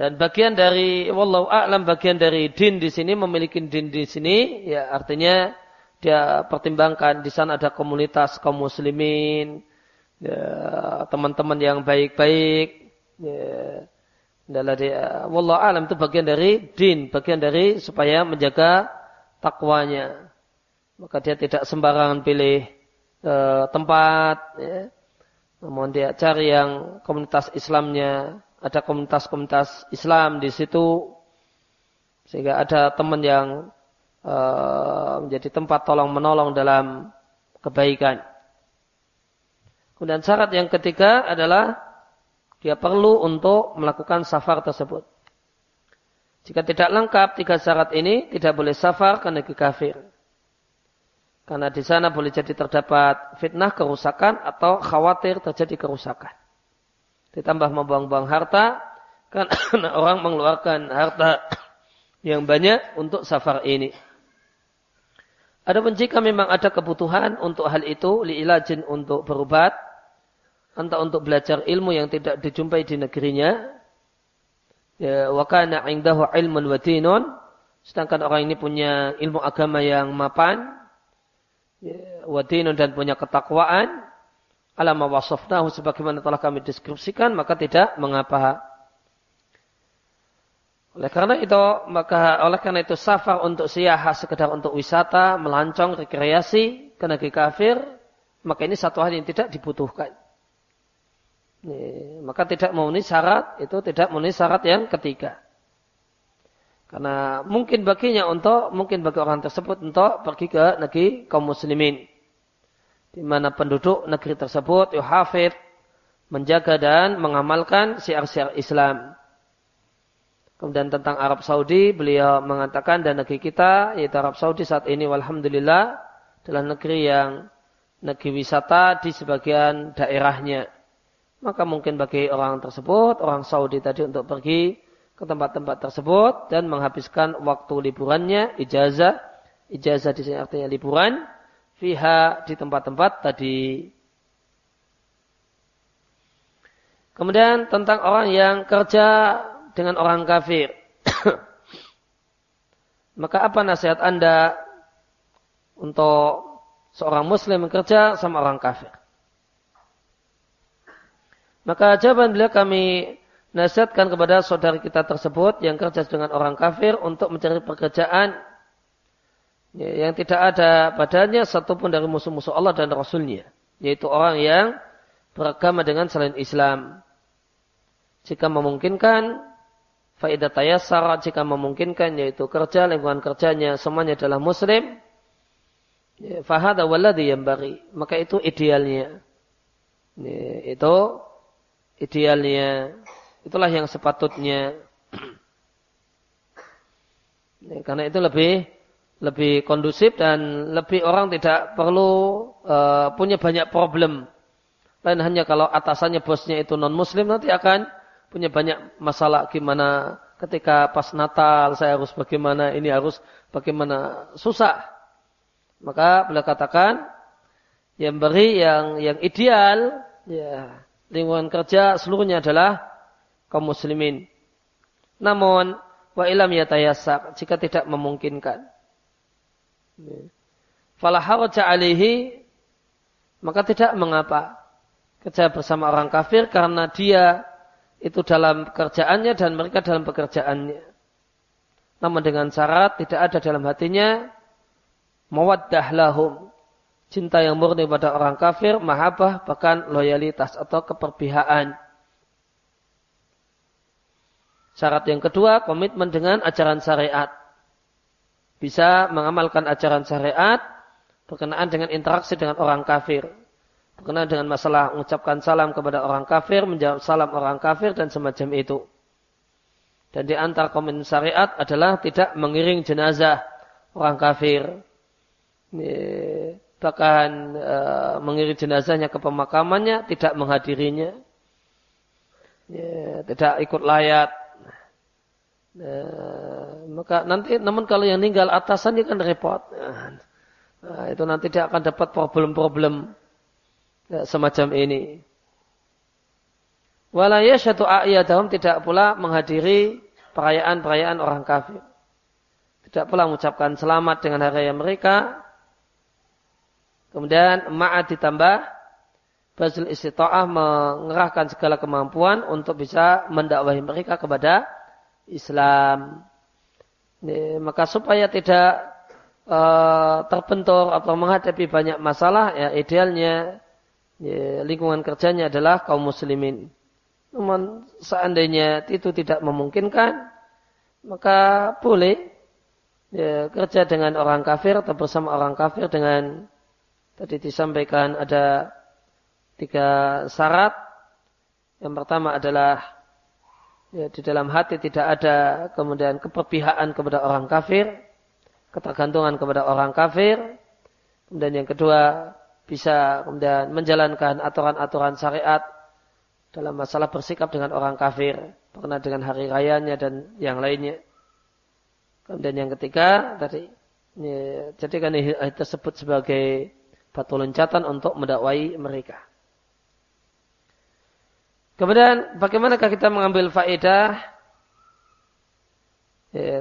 Dan bagian dari wallahu a'lam bagian dari din di sini memiliki din di sini ya artinya dia pertimbangkan di sana ada komunitas kaum muslimin ya, teman-teman yang baik-baik ya adalah dia wallahu a'lam itu bagian dari din bagian dari supaya menjaga takwanya maka dia tidak sembarangan pilih e, tempat ya. namun dia cari yang komunitas Islamnya ada komunitas-komunitas Islam di situ sehingga ada teman yang uh, menjadi tempat tolong menolong dalam kebaikan. Kemudian syarat yang ketiga adalah dia perlu untuk melakukan safar tersebut. Jika tidak lengkap tiga syarat ini, tidak boleh safar ke negeri kafir. Karena di sana boleh jadi terdapat fitnah kerusakan atau khawatir terjadi kerusakan ditambah membuang-buang harta karena orang mengeluarkan harta yang banyak untuk safar ini. Adapun jika memang ada kebutuhan untuk hal itu, liilajin untuk berobat, entah untuk belajar ilmu yang tidak dijumpai di negerinya, ya, wakana indahu ilmun wa dinun, sedangkan orang ini punya ilmu agama yang mapan, ya, wa dinun dan punya ketakwaan, alama wasafnahu sebagaimana telah kami deskripsikan maka tidak mengapa. Oleh karena itu maka oleh karena itu safar untuk siaha sekedar untuk wisata, melancong, rekreasi ke negeri kafir, maka ini satu hal yang tidak dibutuhkan. Maka tidak memenuhi syarat itu tidak memenuhi syarat yang ketiga. Karena mungkin baginya untuk mungkin bagi orang tersebut untuk pergi ke negeri kaum muslimin di mana penduduk negeri tersebut yuhafid menjaga dan mengamalkan syiar-syiar Islam. Kemudian tentang Arab Saudi, beliau mengatakan dan negeri kita, yaitu Arab Saudi saat ini, walhamdulillah, adalah negeri yang negeri wisata di sebagian daerahnya. Maka mungkin bagi orang tersebut, orang Saudi tadi untuk pergi ke tempat-tempat tersebut dan menghabiskan waktu liburannya, ijazah. Ijazah di sini artinya liburan fiha di tempat-tempat tadi. Kemudian tentang orang yang kerja dengan orang kafir. Maka apa nasihat Anda untuk seorang muslim bekerja sama orang kafir? Maka jawaban beliau kami nasihatkan kepada saudara kita tersebut yang kerja dengan orang kafir untuk mencari pekerjaan ya, yang tidak ada padanya satupun dari musuh-musuh Allah dan Rasulnya. Yaitu orang yang beragama dengan selain Islam. Jika memungkinkan, faidah tayassara jika memungkinkan yaitu kerja, lingkungan kerjanya semuanya adalah muslim, ya, fahada walladhi yang bari. Maka itu idealnya. Ya, itu idealnya. Itulah yang sepatutnya. Ya, karena itu lebih lebih kondusif dan lebih orang tidak perlu uh, punya banyak problem. Lain hanya kalau atasannya bosnya itu non muslim nanti akan punya banyak masalah gimana ketika pas Natal saya harus bagaimana ini harus bagaimana susah. Maka beliau katakan yang beri yang yang ideal ya lingkungan kerja seluruhnya adalah kaum muslimin. Namun wa ilam yatayassak jika tidak memungkinkan Fala alihi maka tidak mengapa. kerja bersama orang kafir karena dia itu dalam pekerjaannya dan mereka dalam pekerjaannya. Namun dengan syarat tidak ada dalam hatinya mawaddah lahum. Cinta yang murni pada orang kafir, mahabbah, bahkan loyalitas atau keperpihakan. Syarat yang kedua, komitmen dengan ajaran syariat. Bisa mengamalkan ajaran syariat berkenaan dengan interaksi dengan orang kafir berkenaan dengan masalah mengucapkan salam kepada orang kafir, menjawab salam orang kafir dan semacam itu. Dan di antara komen syariat adalah tidak mengiring jenazah orang kafir. Bahkan e, mengiring jenazahnya ke pemakamannya, tidak menghadirinya. tidak ikut layat. Nah, maka nanti, namun kalau yang meninggal atasannya kan repot. Nah, itu nanti dia akan dapat problem-problem ya, semacam ini. Wala yashatu a'yadahum tidak pula menghadiri perayaan-perayaan orang kafir. Tidak pula mengucapkan selamat dengan hari raya mereka. Kemudian ma'at ditambah Bazul istita'ah mengerahkan segala kemampuan untuk bisa mendakwahi mereka kepada Islam. Ini, maka supaya tidak uh, terbentur atau menghadapi banyak masalah, ya idealnya ya, lingkungan kerjanya adalah kaum muslimin. Namun seandainya itu tidak memungkinkan, maka boleh ya, kerja dengan orang kafir atau bersama orang kafir dengan tadi disampaikan ada tiga syarat. Yang pertama adalah ya, di dalam hati tidak ada kemudian keperpihakan kepada orang kafir, ketergantungan kepada orang kafir. Kemudian yang kedua bisa kemudian menjalankan aturan-aturan syariat dalam masalah bersikap dengan orang kafir, pernah dengan hari rayanya dan yang lainnya. Kemudian yang ketiga tadi ya, jadikan ini tersebut sebagai batu loncatan untuk mendakwai mereka. Kemudian bagaimanakah kita mengambil faedah ya,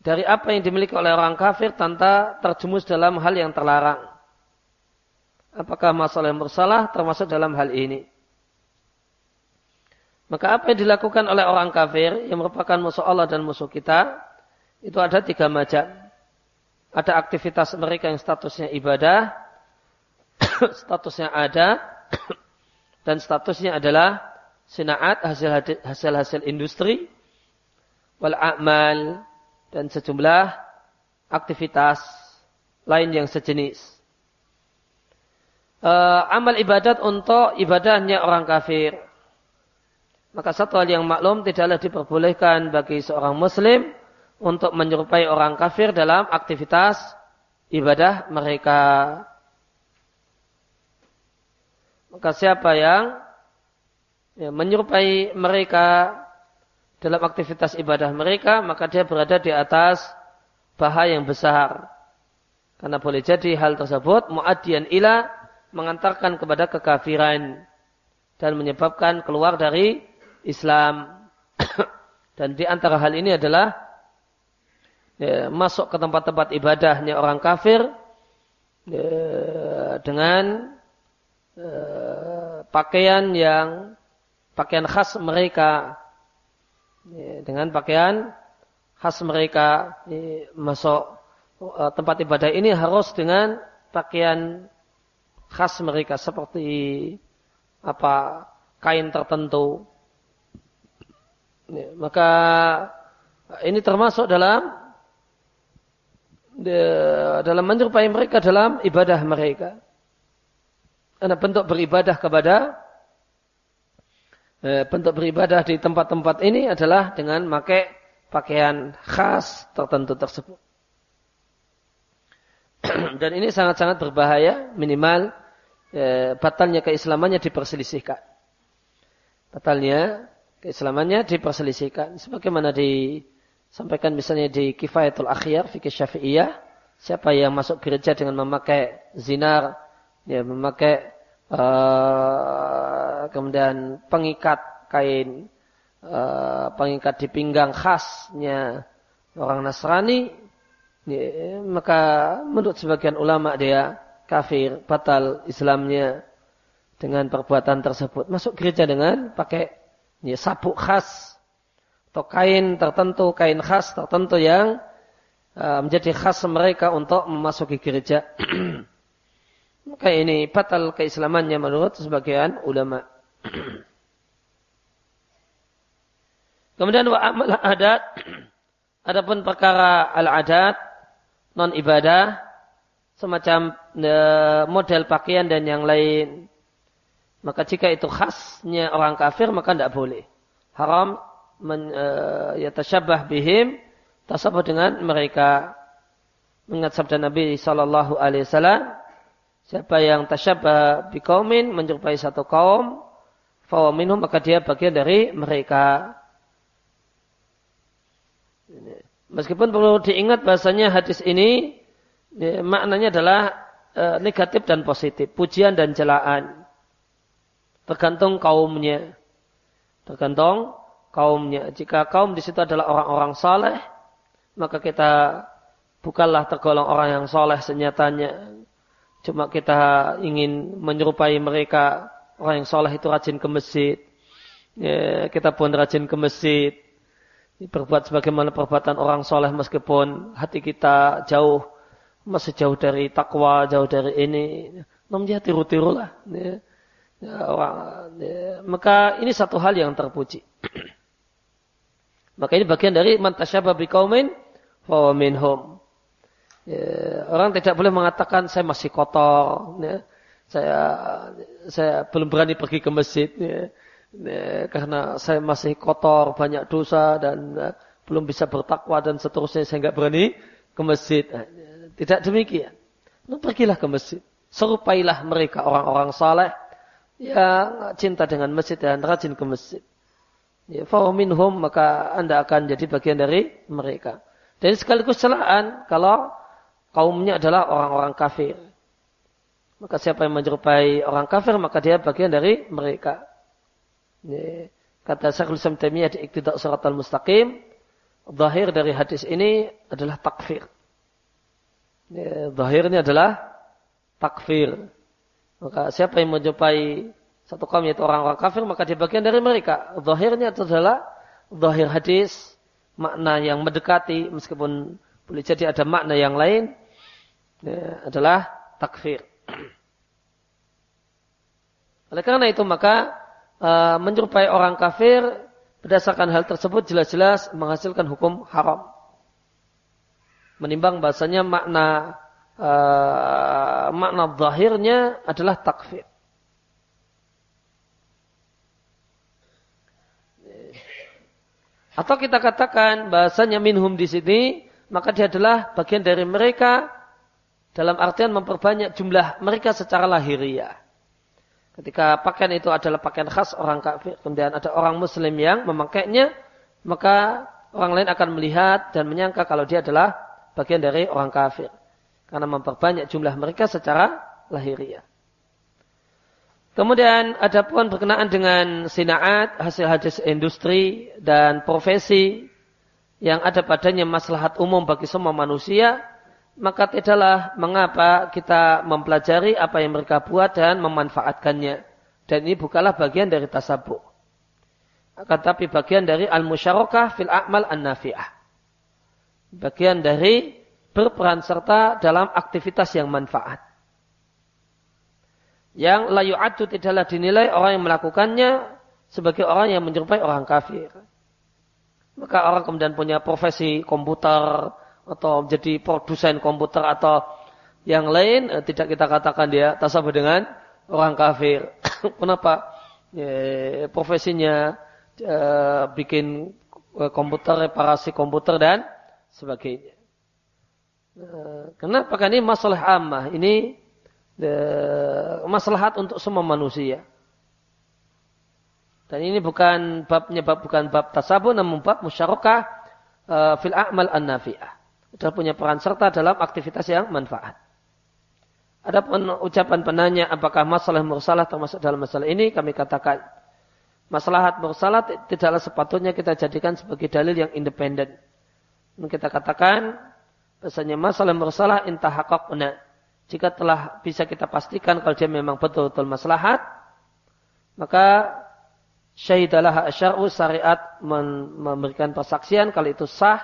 dari apa yang dimiliki oleh orang kafir tanpa terjumus dalam hal yang terlarang. Apakah masalah yang bersalah termasuk dalam hal ini? Maka apa yang dilakukan oleh orang kafir yang merupakan musuh Allah dan musuh kita, itu ada tiga macam. Ada aktivitas mereka yang statusnya ibadah, statusnya ada, dan statusnya adalah sinaat, hasil-hasil industri, wal amal, dan sejumlah aktivitas lain yang sejenis uh, amal ibadat untuk ibadahnya orang kafir. Maka satu hal yang maklum tidaklah diperbolehkan bagi seorang muslim untuk menyerupai orang kafir dalam aktivitas ibadah mereka. Maka siapa yang ya, menyerupai mereka dalam aktivitas ibadah mereka, maka dia berada di atas bahaya yang besar. Karena boleh jadi hal tersebut muaddian ila mengantarkan kepada kekafiran dan menyebabkan keluar dari Islam. dan di antara hal ini adalah ya, masuk ke tempat-tempat ibadahnya orang kafir ya, dengan ya, pakaian yang pakaian khas mereka ya, dengan pakaian khas mereka ya, masuk uh, tempat ibadah ini harus dengan pakaian khas mereka seperti apa kain tertentu. Ya, maka ini termasuk dalam dalam menyerupai mereka dalam ibadah mereka. Karena bentuk beribadah kepada eh, bentuk beribadah di tempat-tempat ini adalah dengan memakai pakaian khas tertentu tersebut. Dan ini sangat-sangat berbahaya, minimal e, batalnya keislamannya diperselisihkan. Batalnya keislamannya diperselisihkan. Sebagaimana disampaikan misalnya di Kifayatul Akhir, fikih syafi'iyah, siapa yang masuk gereja dengan memakai zinar, ya memakai uh, kemudian pengikat kain, uh, pengikat di pinggang khasnya orang Nasrani, ya, maka menurut sebagian ulama dia kafir, batal Islamnya. dengan perbuatan tersebut. Masuk gereja dengan pakai ya, sabuk khas atau kain tertentu, kain khas tertentu yang uh, menjadi khas mereka untuk memasuki gereja. Maka ini batal keislamannya menurut sebagian ulama. Kemudian wa amal adat adapun perkara al-adat non ibadah semacam e, model pakaian dan yang lain maka jika itu khasnya orang kafir maka tidak boleh. Haram men, uh, ya tasyabah bihim tasabah dengan mereka. Mengingat sabda Nabi sallallahu alaihi wasallam, siapa yang tasyabah biqaumin menyerupai satu kaum, fa minhum maka dia bagian dari mereka. Meskipun perlu diingat bahasanya hadis ini ya, maknanya adalah e, negatif dan positif, pujian dan celaan. Tergantung kaumnya. Tergantung kaumnya. Jika kaum di situ adalah orang-orang saleh, maka kita bukanlah tergolong orang yang saleh senyatanya. Cuma kita ingin menyerupai mereka orang yang saleh itu rajin ke masjid. Ya, kita pun rajin ke masjid. Berbuat sebagaimana perbuatan orang soleh meskipun hati kita jauh masih jauh dari takwa, jauh dari ini. Namun dia tiru-tiru lah. Ya. Ya, ya, maka ini satu hal yang terpuji. maka ini bagian dari mantasyabah biqaumin fa minhum. Ya, orang tidak boleh mengatakan saya masih kotor, ya. saya saya belum berani pergi ke masjid, ya. Ya, karena saya masih kotor, banyak dosa dan ya, belum bisa bertakwa dan seterusnya saya nggak berani ke masjid. Ya, tidak demikian. Nah, pergilah ke masjid. Serupailah mereka orang-orang saleh yang cinta dengan masjid dan rajin ke masjid. Ya, minhum maka anda akan jadi bagian dari mereka. Dan sekaligus celaan kalau kaumnya adalah orang-orang kafir. Maka siapa yang menyerupai orang kafir maka dia bagian dari mereka. Ya, kata Syekhul Islam Taimiyah di Iqtidak Surat Al-Mustaqim, zahir dari hadis ini adalah takfir. Ya, zahirnya adalah takfir. Maka siapa yang menjumpai satu kaum yaitu orang-orang kafir maka dia bagian dari mereka. Zahirnya itu adalah zahir hadis makna yang mendekati meskipun boleh jadi ada makna yang lain ya, adalah takfir. Oleh karena itu maka uh, menyerupai orang kafir berdasarkan hal tersebut jelas-jelas menghasilkan hukum haram. Menimbang bahasanya makna uh, makna zahirnya adalah takfir. Atau kita katakan bahasanya minhum di sini, maka dia adalah bagian dari mereka dalam artian memperbanyak jumlah mereka secara lahiriah. Ketika pakaian itu adalah pakaian khas orang kafir, kemudian ada orang muslim yang memakainya, maka orang lain akan melihat dan menyangka kalau dia adalah bagian dari orang kafir karena memperbanyak jumlah mereka secara lahiriah. Kemudian ada pun berkenaan dengan sinaat, hasil hadis industri dan profesi yang ada padanya maslahat umum bagi semua manusia, maka tidaklah mengapa kita mempelajari apa yang mereka buat dan memanfaatkannya. Dan ini bukanlah bagian dari tasabuh. Akan tapi bagian dari al-musyarakah fil a'mal an-nafi'ah. Bagian dari berperan serta dalam aktivitas yang manfaat. Yang layu adu tidaklah dinilai orang yang melakukannya sebagai orang yang menyerupai orang kafir. Maka orang kemudian punya profesi komputer atau menjadi produsen komputer atau yang lain eh, tidak kita katakan dia tasabah dengan orang kafir. Kenapa? Ya, profesinya eh, bikin eh, komputer, reparasi komputer dan sebagainya. Kenapa? Karena ini masalah ammah. Ini maslahat untuk semua manusia. Dan ini bukan babnya bab bukan bab tasabuh namun bab musyarakah uh, fil a'mal an-nafi'ah. Sudah punya peran serta dalam aktivitas yang manfaat. Ada ucapan penanya apakah masalah mursalah termasuk dalam masalah ini kami katakan maslahat mursalah tidaklah sepatutnya kita jadikan sebagai dalil yang independen. Kita katakan Bahasanya masalah mursalah intahakakna. Jika telah bisa kita pastikan kalau dia memang betul-betul maslahat, maka syahidalah syar'u syariat memberikan persaksian kalau itu sah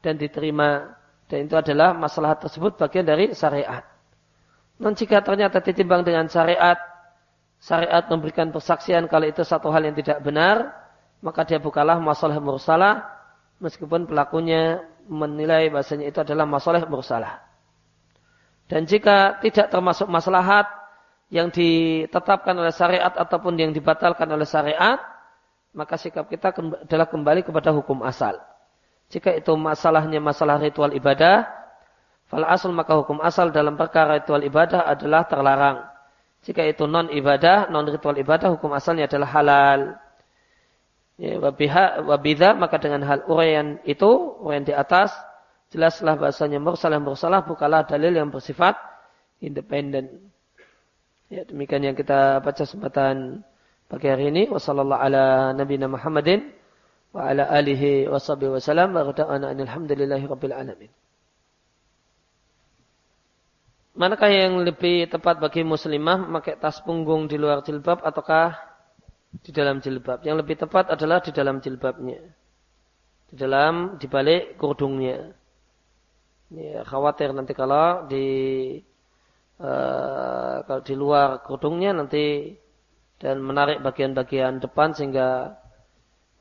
dan diterima dan itu adalah masalah tersebut bagian dari syariat. Non jika ternyata ditimbang dengan syariat, syariat memberikan persaksian kalau itu satu hal yang tidak benar, maka dia bukalah masalah mursalah meskipun pelakunya menilai bahasanya itu adalah masalah mursalah. Dan jika tidak termasuk maslahat yang ditetapkan oleh syariat ataupun yang dibatalkan oleh syariat, maka sikap kita adalah kembali kepada hukum asal. Jika itu masalahnya masalah ritual ibadah, fal asal maka hukum asal dalam perkara ritual ibadah adalah terlarang. Jika itu non ibadah, non ritual ibadah, hukum asalnya adalah halal. Ya, wabidha, maka dengan hal uraian itu, uraian di atas, jelaslah bahasanya mursalah mursalah bukanlah dalil yang bersifat independen. Ya, demikian yang kita baca kesempatan pagi hari ini. Wassallallahu ala nabiyina Muhammadin wa ala alihi wa sahbihi wa wa. Manakah yang lebih tepat bagi muslimah memakai tas punggung di luar jilbab ataukah di dalam jilbab? Yang lebih tepat adalah di dalam jilbabnya. Di dalam, di balik kurdungnya. Ya, khawatir nanti kalau di uh, kalau di luar kerudungnya nanti dan menarik bagian-bagian depan sehingga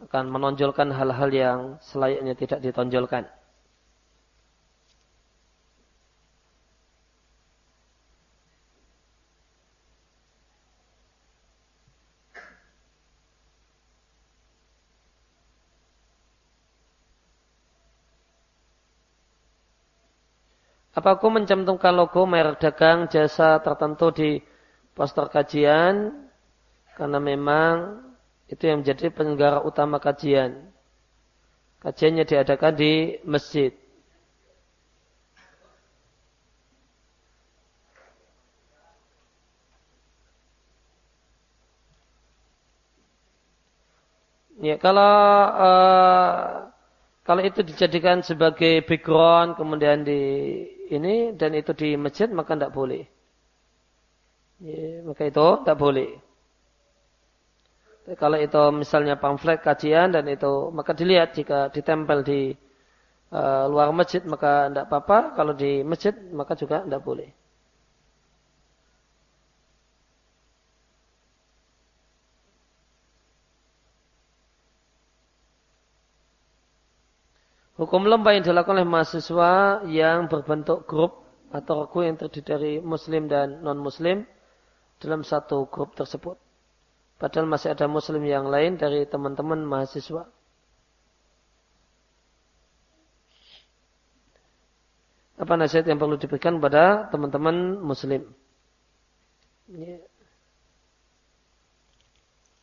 akan menonjolkan hal-hal yang selayaknya tidak ditonjolkan. Apa aku mencantumkan logo merek dagang jasa tertentu di poster kajian karena memang itu yang menjadi penyelenggara utama kajian. Kajiannya diadakan di masjid. Ya, kalau uh, kalau itu dijadikan sebagai background kemudian di ini dan itu di masjid maka tidak boleh. Ya, maka itu tidak boleh. Kalau itu misalnya pamflet kajian dan itu maka dilihat jika ditempel di uh, luar masjid maka tidak apa-apa. Kalau di masjid maka juga tidak boleh. Hukum lomba yang dilakukan oleh mahasiswa yang berbentuk grup atau ruku yang terdiri dari muslim dan non-muslim dalam satu grup tersebut. Padahal masih ada muslim yang lain dari teman-teman mahasiswa. Apa nasihat yang perlu diberikan pada teman-teman muslim? Ya.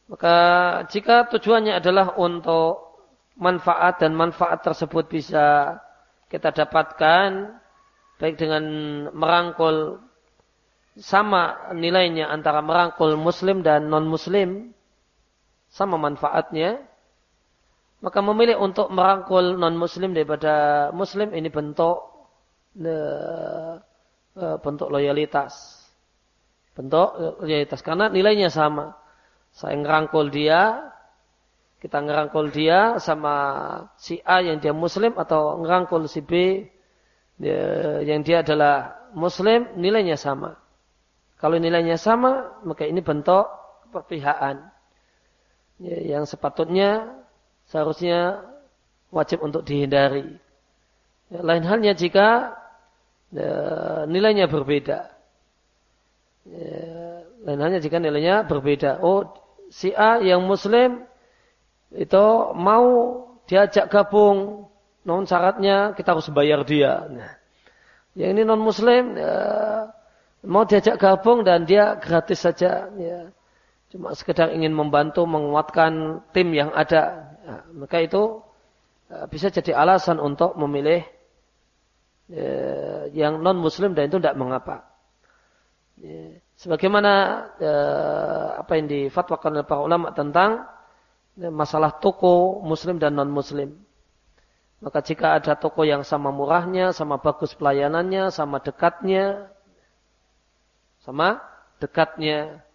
Maka jika tujuannya adalah untuk manfaat dan manfaat tersebut bisa kita dapatkan baik dengan merangkul sama nilainya antara merangkul muslim dan non muslim sama manfaatnya. Maka memilih untuk merangkul non muslim daripada muslim ini bentuk eh, bentuk loyalitas. Bentuk loyalitas karena nilainya sama. Saya ngerangkul dia kita ngerangkul dia sama si A yang dia muslim atau ngerangkul si B yang dia adalah muslim nilainya sama. Kalau nilainya sama maka ini bentuk perpihakan ya, yang sepatutnya seharusnya wajib untuk dihindari. Ya, lain halnya jika ya, nilainya berbeda. Lain halnya jika nilainya berbeda. Oh si A yang muslim itu mau diajak gabung, non syaratnya kita harus bayar dia. Nah, yang ini non muslim ya, mau diajak gabung dan dia gratis saja, ya. cuma sekedar ingin membantu menguatkan tim yang ada, ya, maka itu ya, bisa jadi alasan untuk memilih ya, yang non muslim dan itu tidak mengapa. Ya, sebagaimana ya, apa yang difatwakan oleh para ulama tentang masalah toko muslim dan non muslim. Maka jika ada toko yang sama murahnya, sama bagus pelayanannya, sama dekatnya, sama dekatnya,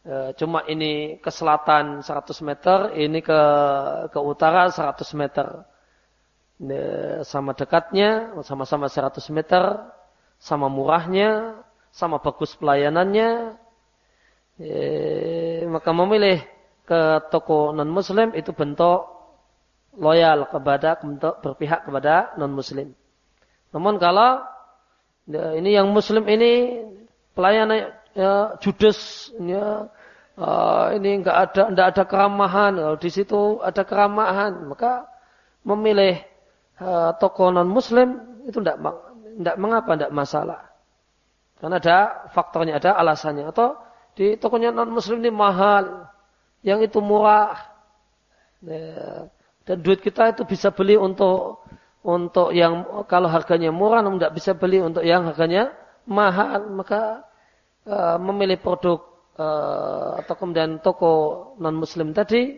E, cuma ini ke selatan 100 meter, ini ke ke utara 100 meter. E, sama dekatnya, sama-sama 100 meter, sama murahnya, sama bagus pelayanannya. E, maka memilih ke toko non muslim itu bentuk loyal kepada bentuk berpihak kepada non muslim. Namun kalau ini yang muslim ini pelayanan ya, judes ya, uh, ini enggak ada enggak ada keramahan. Kalau di situ ada keramahan maka memilih uh, toko non muslim itu enggak enggak mengapa enggak masalah. Karena ada faktornya ada alasannya. Atau di tokonya non muslim ini mahal yang itu murah. Ya, dan duit kita itu bisa beli untuk untuk yang kalau harganya murah namun tidak bisa beli untuk yang harganya mahal. Maka uh, memilih produk uh, atau kemudian toko non muslim tadi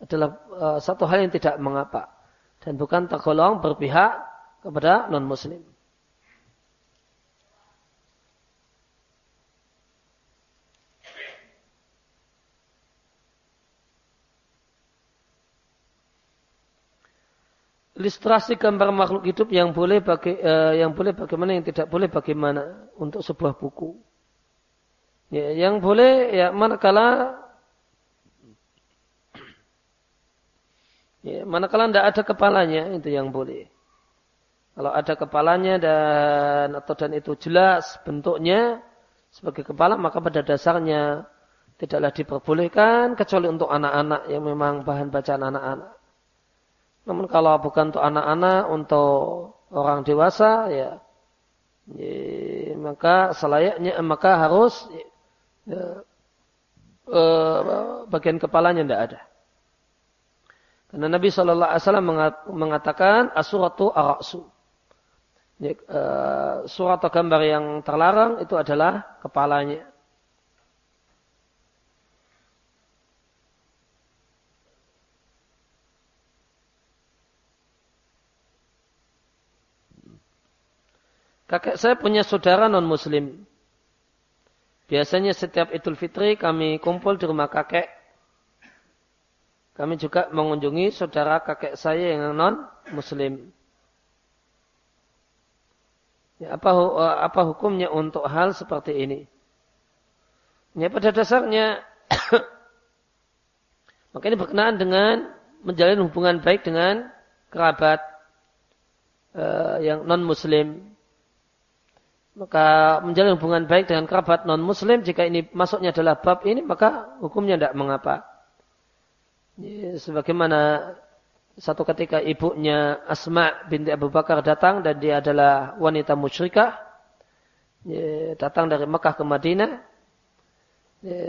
adalah uh, satu hal yang tidak mengapa. Dan bukan tergolong berpihak kepada non muslim. Ilustrasi gambar makhluk hidup yang boleh bagi, uh, yang boleh bagaimana yang tidak boleh bagaimana untuk sebuah buku. Ya, yang boleh ya manakala ya, manakala tidak ada kepalanya itu yang boleh. Kalau ada kepalanya dan atau dan itu jelas bentuknya sebagai kepala maka pada dasarnya tidaklah diperbolehkan kecuali untuk anak-anak yang memang bahan bacaan anak-anak. Namun kalau bukan untuk anak-anak, untuk orang dewasa ya, ya maka selayaknya maka harus ya, uh, bagian kepalanya tidak ada. Karena Nabi Shallallahu Alaihi Wasallam mengatakan asuratu araksu. Ya, uh, surat atau gambar yang terlarang itu adalah kepalanya. Kakek saya punya saudara non muslim. Biasanya setiap Idul Fitri kami kumpul di rumah kakek. Kami juga mengunjungi saudara kakek saya yang non-muslim. Ya, apa, apa hukumnya untuk hal seperti ini? Ya, pada dasarnya, maka ini berkenaan dengan menjalin hubungan baik dengan kerabat uh, yang non-muslim maka menjalin hubungan baik dengan kerabat non muslim jika ini masuknya adalah bab ini maka hukumnya tidak mengapa. Sebagaimana satu ketika ibunya Asma binti Abu Bakar datang dan dia adalah wanita musyrikah ya, datang dari Mekah ke Madinah ya,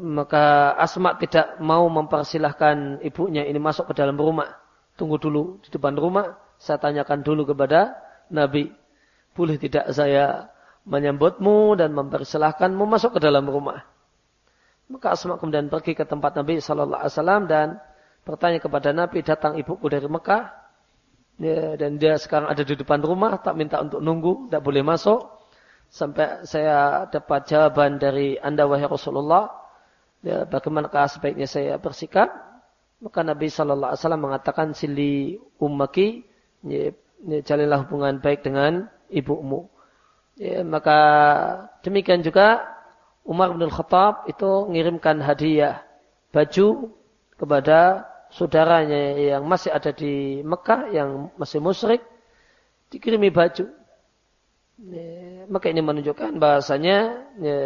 maka Asma tidak mau mempersilahkan ibunya ini masuk ke dalam rumah. Tunggu dulu di depan rumah saya tanyakan dulu kepada Nabi boleh tidak saya menyambutmu dan mempersilahkanmu masuk ke dalam rumah. Maka Asma kemudian pergi ke tempat Nabi Shallallahu Alaihi Wasallam dan bertanya kepada Nabi, datang ibuku dari Mekah, ya, dan dia sekarang ada di depan rumah, tak minta untuk nunggu, tidak boleh masuk, sampai saya dapat jawaban dari anda wahai Rasulullah, ya, bagaimanakah sebaiknya saya bersikap? Maka Nabi Shallallahu Alaihi Wasallam mengatakan sili ummaki, ya, ya, jalinlah hubungan baik dengan ibumu. Ya, maka demikian juga Umar bin Khattab itu mengirimkan hadiah baju kepada saudaranya yang masih ada di Mekah yang masih musyrik dikirimi baju. Ya, maka ini menunjukkan bahasanya ya,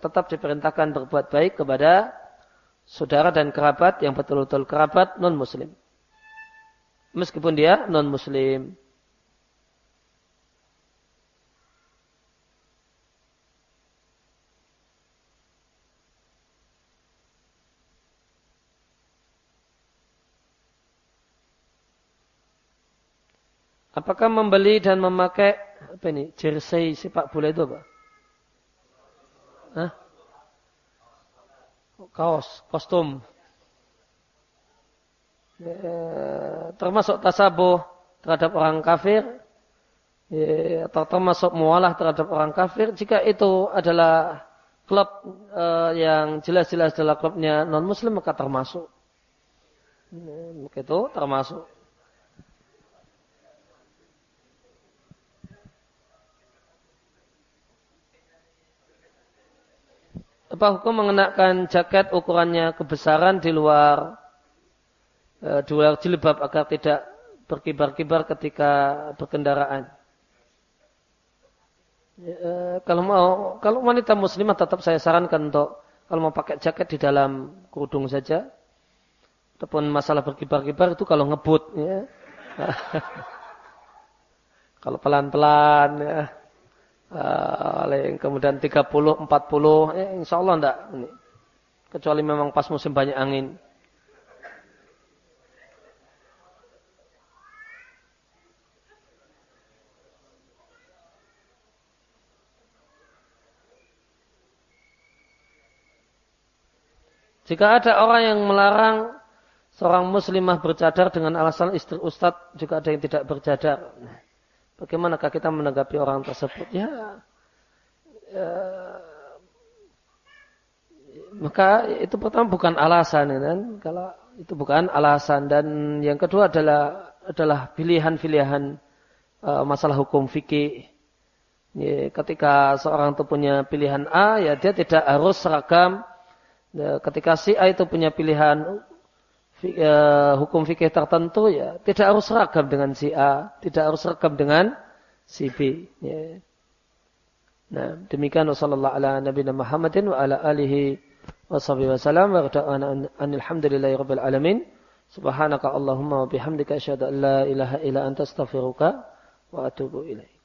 tetap diperintahkan berbuat baik kepada saudara dan kerabat yang betul-betul kerabat non muslim. Meskipun dia non Apakah membeli dan memakai apa ini jersey sepak bola itu apa? Hah? Kaos, kostum. E, termasuk tasabuh terhadap orang kafir e, atau termasuk mualah terhadap orang kafir jika itu adalah klub uh, yang jelas-jelas adalah klubnya non muslim maka termasuk. Begitu termasuk. Apa hukum mengenakan jaket ukurannya kebesaran di luar e, di luar jilbab agar tidak berkibar-kibar ketika berkendaraan? E, kalau mau kalau wanita muslimah tetap saya sarankan untuk kalau mau pakai jaket di dalam kerudung saja ataupun masalah berkibar-kibar itu kalau ngebut ya. kalau pelan-pelan ya uh, kemudian 30, 40, ya insya Allah enggak. Kecuali memang pas musim banyak angin. Jika ada orang yang melarang seorang muslimah bercadar dengan alasan istri ustadz, juga ada yang tidak bercadar. Bagaimanakah kita menanggapi orang tersebut? Ya, ya maka itu pertama bukan alasan kan? Kalau itu bukan alasan dan yang kedua adalah adalah pilihan-pilihan uh, masalah hukum fikih. Ya, ketika seorang itu punya pilihan A, ya dia tidak harus seragam. Ya, ketika si A itu punya pilihan hukum fikih tertentu ya tidak harus seragam dengan si A, tidak harus seragam dengan si B. Ya. Nah, demikian wasallallahu ala nabiyina Muhammadin wa ala alihi wa sahbihi wasallam wa alhamdulillahi rabbil alamin. Subhanaka Allahumma wa bihamdika asyhadu an la ilaha illa anta astaghfiruka wa atubu ilaik.